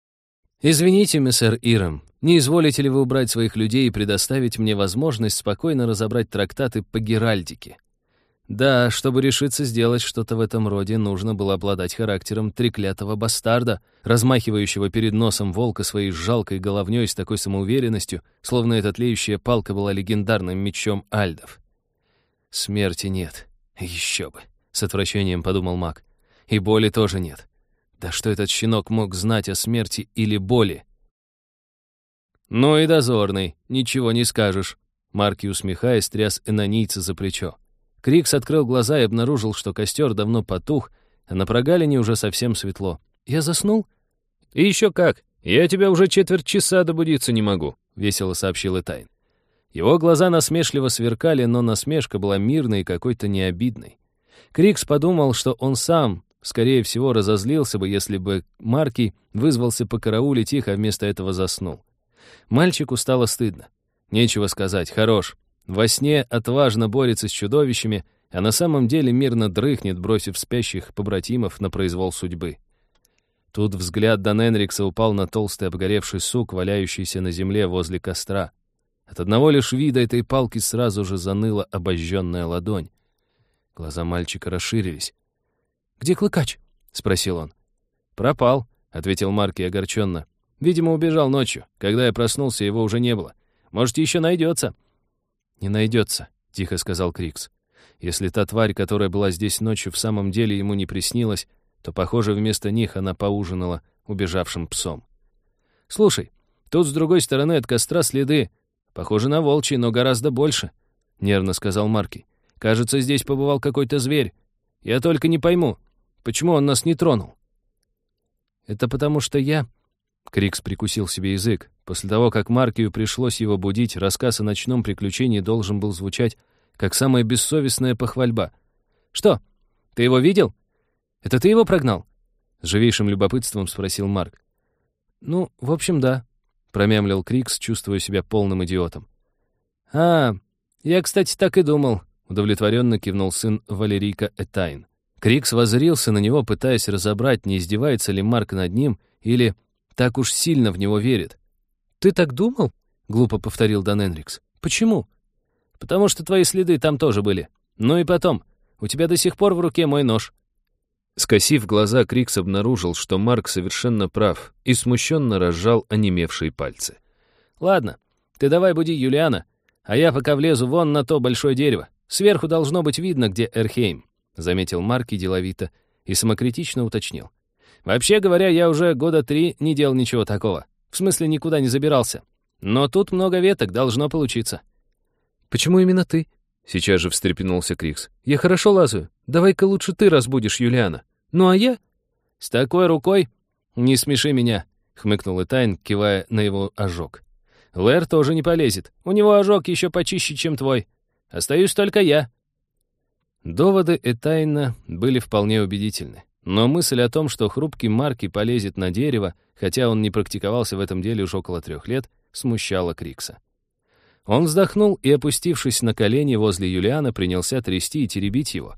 «Извините, миссер Ирам, не изволите ли вы убрать своих людей и предоставить мне возможность спокойно разобрать трактаты по Геральдике?» Да, чтобы решиться сделать что-то в этом роде, нужно было обладать характером треклятого бастарда, размахивающего перед носом волка своей жалкой головней с такой самоуверенностью, словно эта тлеющая палка была легендарным мечом альдов. Смерти нет. Еще бы. С отвращением подумал маг. И боли тоже нет. Да что этот щенок мог знать о смерти или боли? Ну и дозорный, ничего не скажешь. Марки, усмехаясь, тряс энонийца за плечо. Крикс открыл глаза и обнаружил, что костер давно потух, а на прогалине уже совсем светло. «Я заснул?» «И еще как! Я тебя уже четверть часа добудиться не могу», — весело сообщил Этайн. Его глаза насмешливо сверкали, но насмешка была мирной и какой-то необидной. Крикс подумал, что он сам, скорее всего, разозлился бы, если бы Марки вызвался по карауле тихо, а вместо этого заснул. Мальчику стало стыдно. Нечего сказать, хорош. Во сне отважно борется с чудовищами, а на самом деле мирно дрыхнет, бросив спящих побратимов на произвол судьбы. Тут взгляд Дан Энрикса упал на толстый обгоревший сук, валяющийся на земле возле костра. От одного лишь вида этой палки сразу же заныла обожженная ладонь. Глаза мальчика расширились. «Где клыкач?» — спросил он. «Пропал», — ответил Марки огорченно. «Видимо, убежал ночью. Когда я проснулся, его уже не было. Может, еще найдется». «Не найдется», — тихо сказал Крикс. «Если та тварь, которая была здесь ночью, в самом деле ему не приснилась, то, похоже, вместо них она поужинала убежавшим псом. Слушай, тут с другой стороны от костра следы. Похоже на волчьи, но гораздо больше», — нервно сказал Марки. «Кажется, здесь побывал какой-то зверь. Я только не пойму, почему он нас не тронул?» «Это потому что я...» Крикс прикусил себе язык. После того, как Маркию пришлось его будить, рассказ о ночном приключении должен был звучать как самая бессовестная похвальба. «Что? Ты его видел? Это ты его прогнал?» С живейшим любопытством спросил Марк. «Ну, в общем, да», — промямлил Крикс, чувствуя себя полным идиотом. «А, я, кстати, так и думал», — удовлетворенно кивнул сын Валерийка Этайн. Крикс воззрился на него, пытаясь разобрать, не издевается ли Марк над ним или так уж сильно в него верит. «Ты так думал?» — глупо повторил Дан Энрикс. «Почему?» «Потому что твои следы там тоже были. Ну и потом, у тебя до сих пор в руке мой нож». Скосив глаза, Крикс обнаружил, что Марк совершенно прав, и смущенно разжал онемевшие пальцы. «Ладно, ты давай буди Юлиана, а я пока влезу вон на то большое дерево. Сверху должно быть видно, где Эрхейм», — заметил Марк и деловито, и самокритично уточнил. Вообще говоря, я уже года три не делал ничего такого. В смысле, никуда не забирался. Но тут много веток, должно получиться. «Почему именно ты?» Сейчас же встрепенулся Крикс. «Я хорошо лазаю. Давай-ка лучше ты разбудишь Юлиана. Ну а я?» «С такой рукой? Не смеши меня», — хмыкнул Этайн, кивая на его ожог. «Лэр тоже не полезет. У него ожог еще почище, чем твой. Остаюсь только я». Доводы Этайна были вполне убедительны. Но мысль о том, что хрупкий Марки полезет на дерево, хотя он не практиковался в этом деле уже около трех лет, смущала Крикса. Он вздохнул и, опустившись на колени возле Юлиана, принялся трясти и теребить его.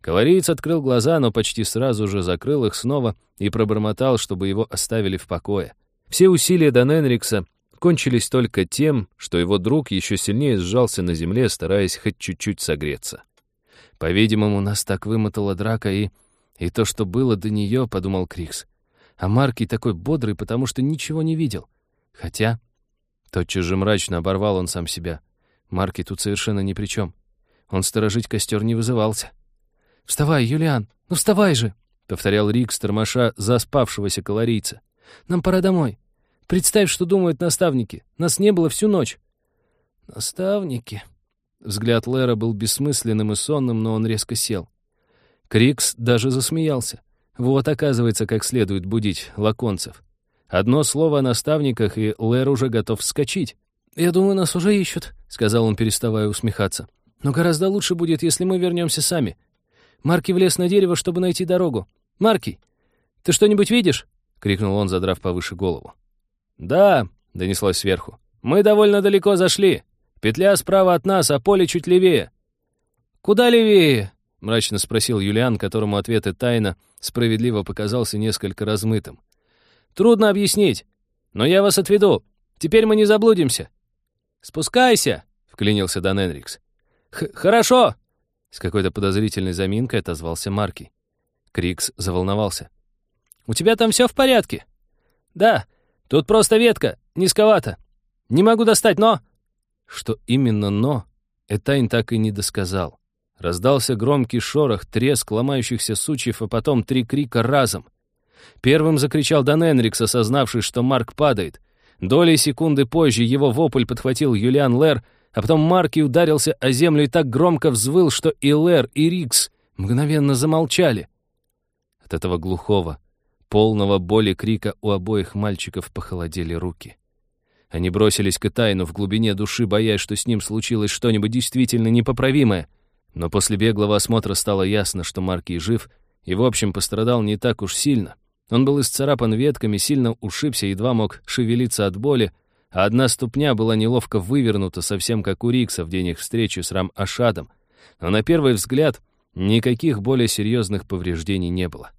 Калориец открыл глаза, но почти сразу же закрыл их снова и пробормотал, чтобы его оставили в покое. Все усилия Даненрикса кончились только тем, что его друг еще сильнее сжался на земле, стараясь хоть чуть-чуть согреться. По-видимому, нас так вымотала драка и... И то, что было до нее, — подумал Крикс. А Марки такой бодрый, потому что ничего не видел. Хотя... Тотчас же мрачно оборвал он сам себя. Марки тут совершенно ни при чем. Он сторожить костер не вызывался. «Вставай, Юлиан! Ну вставай же!» — повторял Рикс, тормоша заспавшегося калорийца. «Нам пора домой. Представь, что думают наставники. Нас не было всю ночь». «Наставники?» Взгляд Лера был бессмысленным и сонным, но он резко сел. Крикс даже засмеялся. Вот, оказывается, как следует будить лаконцев. Одно слово о наставниках, и Лэр уже готов вскочить. «Я думаю, нас уже ищут», — сказал он, переставая усмехаться. «Но гораздо лучше будет, если мы вернемся сами. Марки влез на дерево, чтобы найти дорогу. Марки, ты что-нибудь видишь?» — крикнул он, задрав повыше голову. «Да», — донеслось сверху. «Мы довольно далеко зашли. Петля справа от нас, а поле чуть левее». «Куда левее?» — мрачно спросил Юлиан, которому ответ и тайна справедливо показался несколько размытым. «Трудно объяснить, но я вас отведу. Теперь мы не заблудимся». «Спускайся!» — вклинился Дан Энрикс. «Хорошо!» С какой-то подозрительной заминкой отозвался Марки. Крикс заволновался. «У тебя там все в порядке?» «Да, тут просто ветка, низковато. Не могу достать, но...» Что именно «но» Этайн так и не досказал. Раздался громкий шорох, треск ломающихся сучьев, а потом три крика разом. Первым закричал Дан Энрикс, осознавший, что Марк падает. Долей секунды позже его вопль подхватил Юлиан Лэр, а потом Марки ударился о землю и так громко взвыл, что и Лэр, и Рикс мгновенно замолчали. От этого глухого, полного боли крика у обоих мальчиков похолодели руки. Они бросились к Этайну в глубине души, боясь, что с ним случилось что-нибудь действительно непоправимое. Но после беглого осмотра стало ясно, что Марки жив и, в общем, пострадал не так уж сильно. Он был исцарапан ветками, сильно ушибся, едва мог шевелиться от боли, а одна ступня была неловко вывернута, совсем как у Рикса в день их встречи с Рам-Ашадом. Но на первый взгляд никаких более серьезных повреждений не было.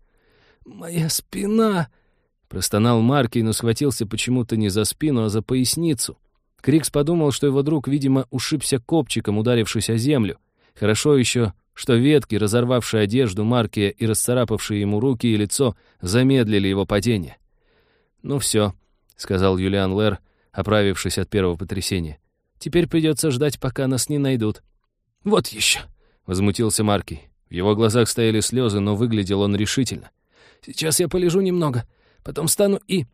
«Моя спина!» — простонал Маркий, но схватился почему-то не за спину, а за поясницу. Крикс подумал, что его друг, видимо, ушибся копчиком, ударившись о землю. Хорошо еще, что ветки, разорвавшие одежду Маркия и расцарапавшие ему руки и лицо, замедлили его падение. «Ну все», — сказал Юлиан Лэр, оправившись от первого потрясения. «Теперь придется ждать, пока нас не найдут». «Вот еще!» — возмутился Маркий. В его глазах стояли слезы, но выглядел он решительно. «Сейчас я полежу немного, потом встану и...»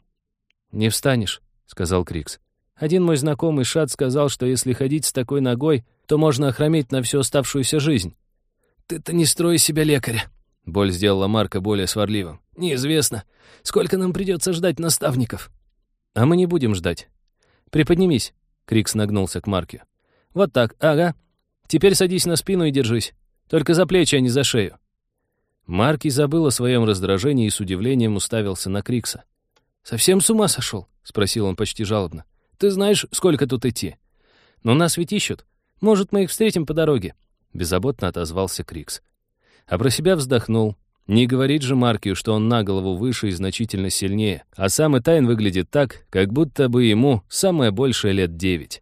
«Не встанешь», — сказал Крикс. «Один мой знакомый Шат сказал, что если ходить с такой ногой, то можно охрометь на всю оставшуюся жизнь». «Ты-то не строй себя лекаря», — боль сделала Марка более сварливым. «Неизвестно, сколько нам придется ждать наставников». «А мы не будем ждать. «Приподнимись!» — Крикс нагнулся к Марке. «Вот так, ага. Теперь садись на спину и держись. Только за плечи, а не за шею». Марки забыл о своем раздражении и с удивлением уставился на Крикса. «Совсем с ума сошел?» — спросил он почти жалобно. «Ты знаешь, сколько тут идти?» «Но нас ведь ищут. Может, мы их встретим по дороге?» Беззаботно отозвался Крикс. А про себя вздохнул. Не говорит же Маркию, что он на голову выше и значительно сильнее, а сам Этайн выглядит так, как будто бы ему самое большее лет девять.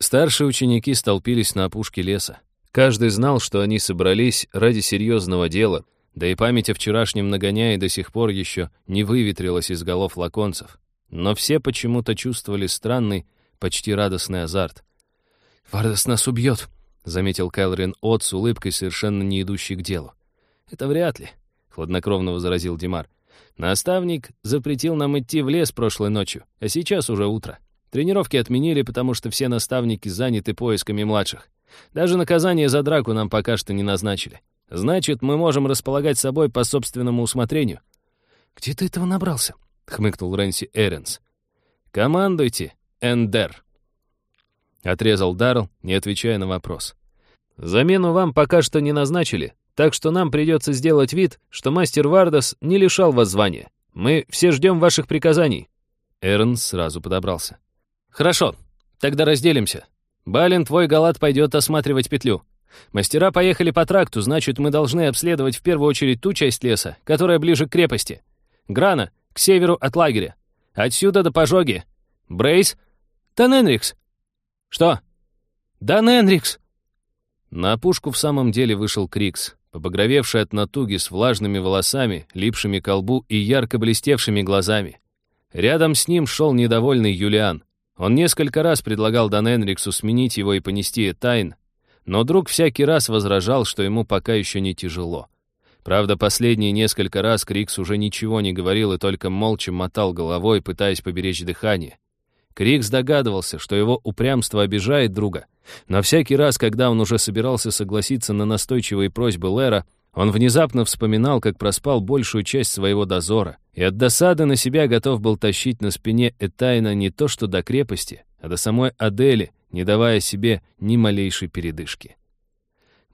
Старшие ученики столпились на опушке леса. Каждый знал, что они собрались ради серьезного дела, да и память о вчерашнем нагоняе до сих пор еще не выветрилась из голов лаконцев. Но все почему-то чувствовали странный, почти радостный азарт. «Вардас нас убьет», — заметил Кайлрин От с улыбкой, совершенно не идущей к делу. «Это вряд ли», — хладнокровно возразил Димар. «Наставник запретил нам идти в лес прошлой ночью, а сейчас уже утро. Тренировки отменили, потому что все наставники заняты поисками младших. Даже наказание за драку нам пока что не назначили. Значит, мы можем располагать собой по собственному усмотрению». «Где ты этого набрался?» — хмыкнул Рэнси Эренс. «Командуйте, Эндер», — отрезал Даррелл, не отвечая на вопрос. «Замену вам пока что не назначили, так что нам придется сделать вид, что мастер Вардас не лишал вас звания. Мы все ждем ваших приказаний». Эрн сразу подобрался. «Хорошо, тогда разделимся. Балин, твой галат пойдет осматривать петлю. Мастера поехали по тракту, значит, мы должны обследовать в первую очередь ту часть леса, которая ближе к крепости. Грана, к северу от лагеря. Отсюда до пожоги. Брейс? Дан Энрикс. Что? Дан Энрикс. На опушку в самом деле вышел Крикс, побагровевший от натуги с влажными волосами, липшими к лбу и ярко блестевшими глазами. Рядом с ним шел недовольный Юлиан. Он несколько раз предлагал Дан Энриксу сменить его и понести тайн, но друг всякий раз возражал, что ему пока еще не тяжело. Правда, последние несколько раз Крикс уже ничего не говорил и только молча мотал головой, пытаясь поберечь дыхание. Крикс догадывался, что его упрямство обижает друга, но всякий раз, когда он уже собирался согласиться на настойчивые просьбы Лера, он внезапно вспоминал, как проспал большую часть своего дозора, и от досады на себя готов был тащить на спине Этайна не то что до крепости, а до самой Адели, не давая себе ни малейшей передышки.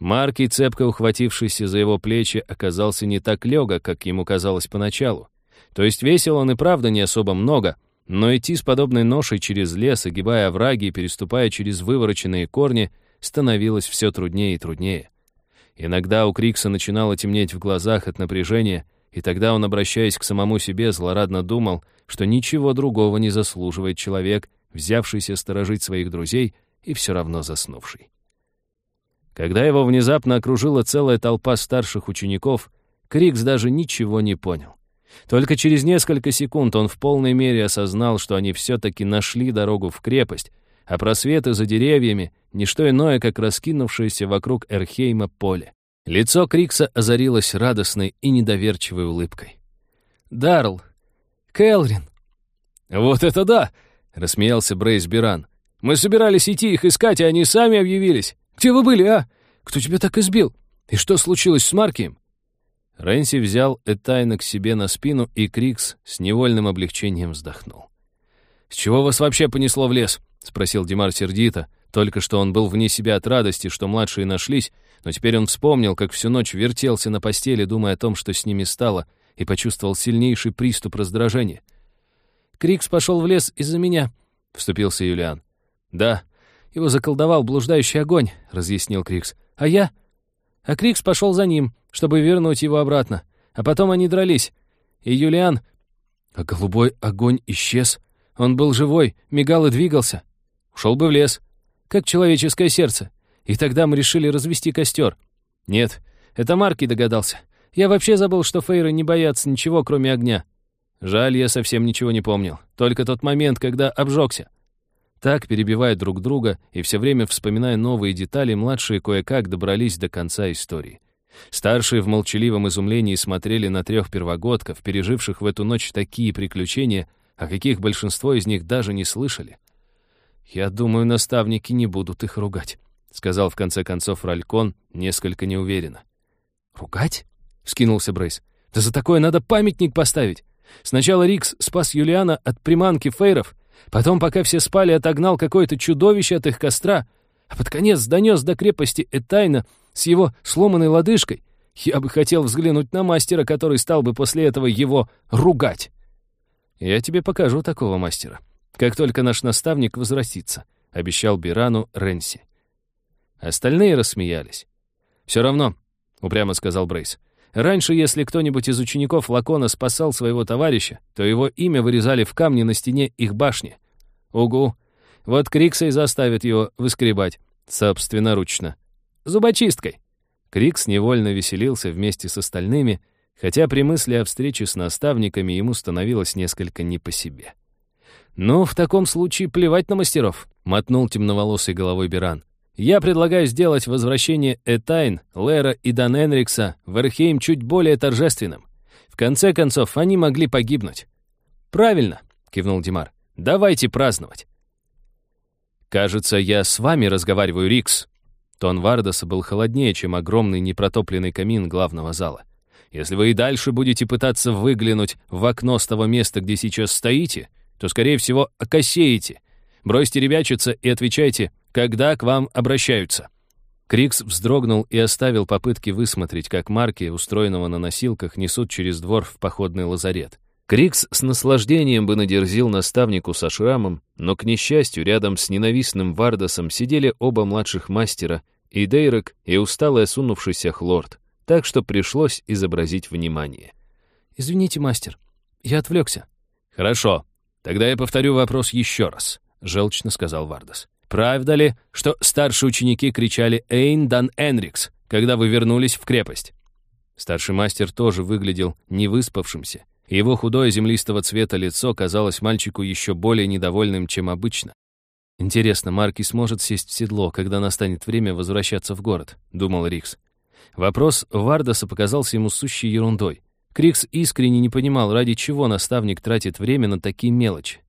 Маркий, цепко ухватившийся за его плечи, оказался не так легок, как ему казалось поначалу. То есть весил он и правда не особо много, но идти с подобной ношей через лес, огибая овраги и переступая через вывороченные корни, становилось все труднее и труднее. Иногда у Крикса начинало темнеть в глазах от напряжения, и тогда он, обращаясь к самому себе, злорадно думал, что ничего другого не заслуживает человек, взявшийся сторожить своих друзей и все равно заснувший. Когда его внезапно окружила целая толпа старших учеников, Крикс даже ничего не понял. Только через несколько секунд он в полной мере осознал, что они все-таки нашли дорогу в крепость, а просветы за деревьями — ничто иное, как раскинувшееся вокруг Эрхейма поле. Лицо Крикса озарилось радостной и недоверчивой улыбкой. «Дарл! Кэлрин!» «Вот это да!» — рассмеялся Брейс Биран. «Мы собирались идти их искать, а они сами объявились. Где вы были, а? Кто тебя так избил? И что случилось с Маркием?» Рэнси взял Этайна к себе на спину, и Крикс с невольным облегчением вздохнул. «С чего вас вообще понесло в лес?» — спросил Димар сердито. Только что он был вне себя от радости, что младшие нашлись, но теперь он вспомнил, как всю ночь вертелся на постели, думая о том, что с ними стало, и почувствовал сильнейший приступ раздражения. «Крикс пошел в лес из-за меня», — вступился Юлиан. «Да, его заколдовал блуждающий огонь», — разъяснил Крикс. «А я?» А Крикс пошел за ним, чтобы вернуть его обратно. А потом они дрались. И Юлиан... А голубой огонь исчез. Он был живой, мигал и двигался. Ушел бы в лес. Как человеческое сердце. И тогда мы решили развести костер. Нет, это Марки догадался. Я вообще забыл, что фейры не боятся ничего, кроме огня. Жаль, я совсем ничего не помнил. Только тот момент, когда обжегся. Так, перебивая друг друга и все время вспоминая новые детали, младшие кое-как добрались до конца истории. Старшие в молчаливом изумлении смотрели на трех первогодков, переживших в эту ночь такие приключения, о каких большинство из них даже не слышали. «Я думаю, наставники не будут их ругать», — сказал в конце концов Ралькон несколько неуверенно. «Ругать?» — вскинулся Брейс. «Да за такое надо памятник поставить. Сначала Рикс спас Юлиана от приманки фейров, потом, пока все спали, отогнал какое-то чудовище от их костра, а под конец донес до крепости Этайна с его сломанной лодыжкой. Я бы хотел взглянуть на мастера, который стал бы после этого его ругать. Я тебе покажу такого мастера, как только наш наставник возвратится, обещал Бирану Ренси. Остальные рассмеялись. «Все равно», — упрямо сказал Брейс, — Раньше, если кто-нибудь из учеников Лакона спасал своего товарища, то его имя вырезали в камне на стене их башни. Угу. Вот Крикса и заставит его выскребать. Собственноручно. Зубочисткой. Крикс невольно веселился вместе с остальными, хотя при мысли о встрече с наставниками ему становилось несколько не по себе. «Ну, в таком случае плевать на мастеров», — мотнул темноволосый головой Биран. Я предлагаю сделать возвращение Этайн, Лера и Дан Энрикса в Эрхейм чуть более торжественным. В конце концов, они могли погибнуть. «Правильно», — кивнул Димар. «Давайте праздновать». «Кажется, я с вами разговариваю, Рикс». Тон Вардаса был холоднее, чем огромный непротопленный камин главного зала. «Если вы и дальше будете пытаться выглянуть в окно с того места, где сейчас стоите, то, скорее всего, окосеете. Бросьте ребячиться и отвечайте когда к вам обращаются». Крикс вздрогнул и оставил попытки высмотреть, как марки, устроенного на носилках, несут через двор в походный лазарет. Крикс с наслаждением бы надерзил наставнику со шрамом, но, к несчастью, рядом с ненавистным Вардасом сидели оба младших мастера и Дейрек, и усталый осунувшийся Хлорд, так что пришлось изобразить внимание. «Извините, мастер, я отвлекся». «Хорошо, тогда я повторю вопрос еще раз», — желчно сказал Вардас. «Правда ли, что старшие ученики кричали «Эйн дан Энрикс», когда вы вернулись в крепость?» Старший мастер тоже выглядел невыспавшимся, его худое землистого цвета лицо казалось мальчику еще более недовольным, чем обычно. «Интересно, Марки сможет сесть в седло, когда настанет время возвращаться в город», — думал Рикс. Вопрос Вардаса показался ему сущей ерундой. Крикс искренне не понимал, ради чего наставник тратит время на такие мелочи.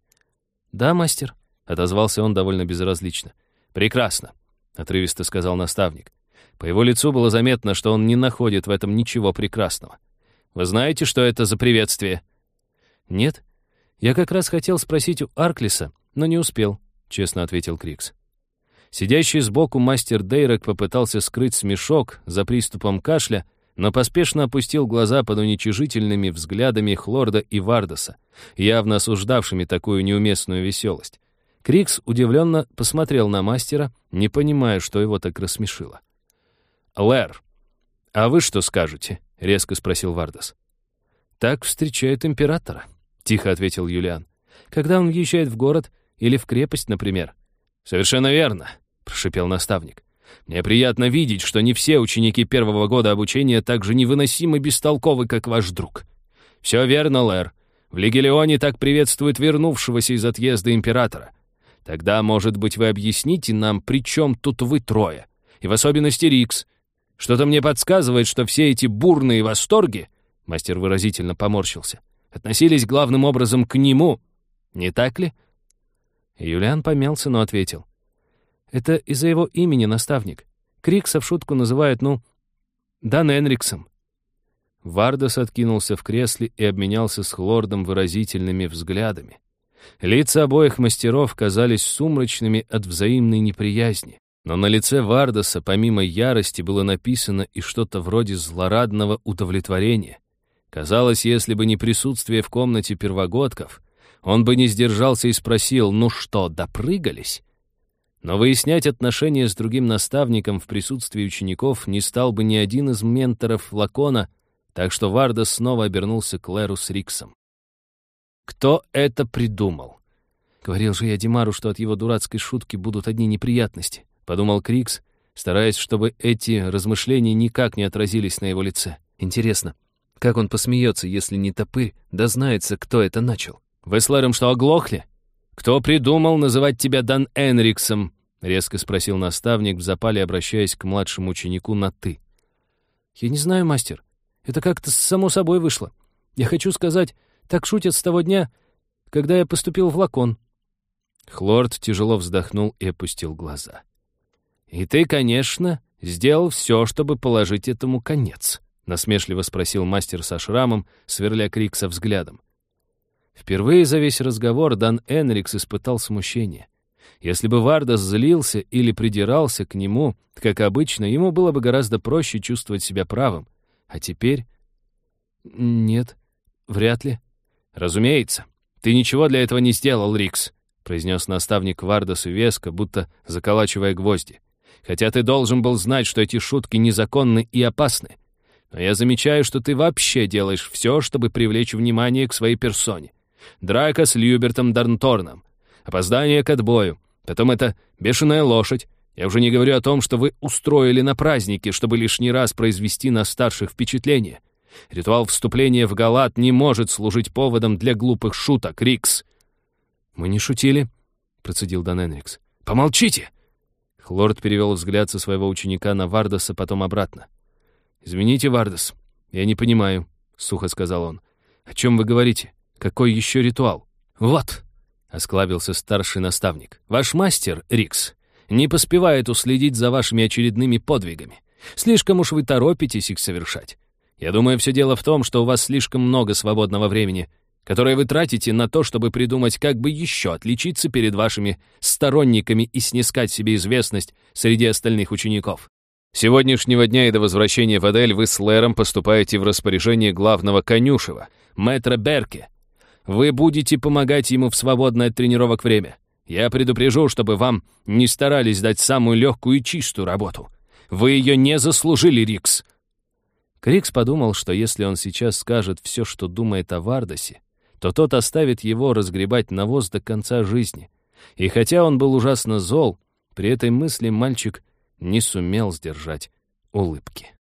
«Да, мастер», — отозвался он довольно безразлично. «Прекрасно», — отрывисто сказал наставник. По его лицу было заметно, что он не находит в этом ничего прекрасного. «Вы знаете, что это за приветствие?» «Нет. Я как раз хотел спросить у Арклиса, но не успел», — честно ответил Крикс. Сидящий сбоку мастер Дейрек попытался скрыть смешок за приступом кашля, но поспешно опустил глаза под уничижительными взглядами Хлорда и Вардаса, явно осуждавшими такую неуместную веселость. Крикс удивленно посмотрел на мастера, не понимая, что его так рассмешило. «Лэр, а вы что скажете?» — резко спросил Вардас. «Так встречают императора», — тихо ответил Юлиан. «Когда он въезжает в город или в крепость, например». «Совершенно верно», — прошипел наставник. Мне приятно видеть, что не все ученики первого года обучения так же невыносимы бестолковы, как ваш друг. Все верно, Лэр. В Легелионе так приветствуют вернувшегося из отъезда императора. Тогда, может быть, вы объясните нам, при чем тут вы трое? И в особенности Рикс. Что-то мне подсказывает, что все эти бурные восторги, мастер выразительно поморщился, относились главным образом к нему. Не так ли? Юлиан помялся, но ответил. Это из-за его имени, наставник. Крикса в шутку называют, ну, Дан Энриксом. Вардас откинулся в кресле и обменялся с Хлордом выразительными взглядами. Лица обоих мастеров казались сумрачными от взаимной неприязни. Но на лице Вардаса, помимо ярости, было написано и что-то вроде злорадного удовлетворения. Казалось, если бы не присутствие в комнате первогодков, он бы не сдержался и спросил, ну что, допрыгались? Но выяснять отношения с другим наставником в присутствии учеников не стал бы ни один из менторов Лакона, так что Вардас снова обернулся к Леру с Риксом. «Кто это придумал?» «Говорил же я Димару, что от его дурацкой шутки будут одни неприятности», — подумал Крикс, стараясь, чтобы эти размышления никак не отразились на его лице. «Интересно, как он посмеется, если не топырь, да знается, кто это начал?» «Вы с Лером что, оглохли?» «Кто придумал называть тебя Дан Энриксом?» — резко спросил наставник в запале, обращаясь к младшему ученику на «ты». «Я не знаю, мастер. Это как-то само собой вышло. Я хочу сказать, так шутят с того дня, когда я поступил в Лакон». Хлорд тяжело вздохнул и опустил глаза. «И ты, конечно, сделал все, чтобы положить этому конец», — насмешливо спросил мастер со шрамом, сверля Крикса взглядом. Впервые за весь разговор Дан Энрикс испытал смущение. Если бы Вардас злился или придирался к нему, как обычно, ему было бы гораздо проще чувствовать себя правым. А теперь... Нет, вряд ли. Разумеется. Ты ничего для этого не сделал, Рикс, произнес наставник Вардасу веско, будто заколачивая гвозди. Хотя ты должен был знать, что эти шутки незаконны и опасны. Но я замечаю, что ты вообще делаешь все, чтобы привлечь внимание к своей персоне. Драка с Льюбертом Дарнторном. Опоздание к отбою. Потом это бешеная лошадь. Я уже не говорю о том, что вы устроили на празднике, чтобы лишний раз произвести на старших впечатление. Ритуал вступления в Галат не может служить поводом для глупых шуток, Рикс. «Мы не шутили», — процедил Дан. «Помолчите!» Хлорд перевел взгляд со своего ученика на Вардаса, потом обратно. «Извините, Вардас, я не понимаю», — сухо сказал он. «О чем вы говорите? Какой еще ритуал? Вот, осклабился старший наставник. Ваш мастер, Рикс, не поспевает уследить за вашими очередными подвигами. Слишком уж вы торопитесь их совершать. Я думаю, все дело в том, что у вас слишком много свободного времени, которое вы тратите на то, чтобы придумать, как бы еще отличиться перед вашими сторонниками и снискать себе известность среди остальных учеников. Сегодняшнего дня и до возвращения в Адель вы с Лэром поступаете в распоряжение главного конюшева, мэтра Берке, вы будете помогать ему в свободное от тренировок время. Я предупрежу, чтобы вам не старались дать самую легкую и чистую работу. Вы ее не заслужили, Рикс!» Крикс подумал, что если он сейчас скажет все, что думает о Вардосе, то тот оставит его разгребать навоз до конца жизни. И хотя он был ужасно зол, при этой мысли мальчик не сумел сдержать улыбки.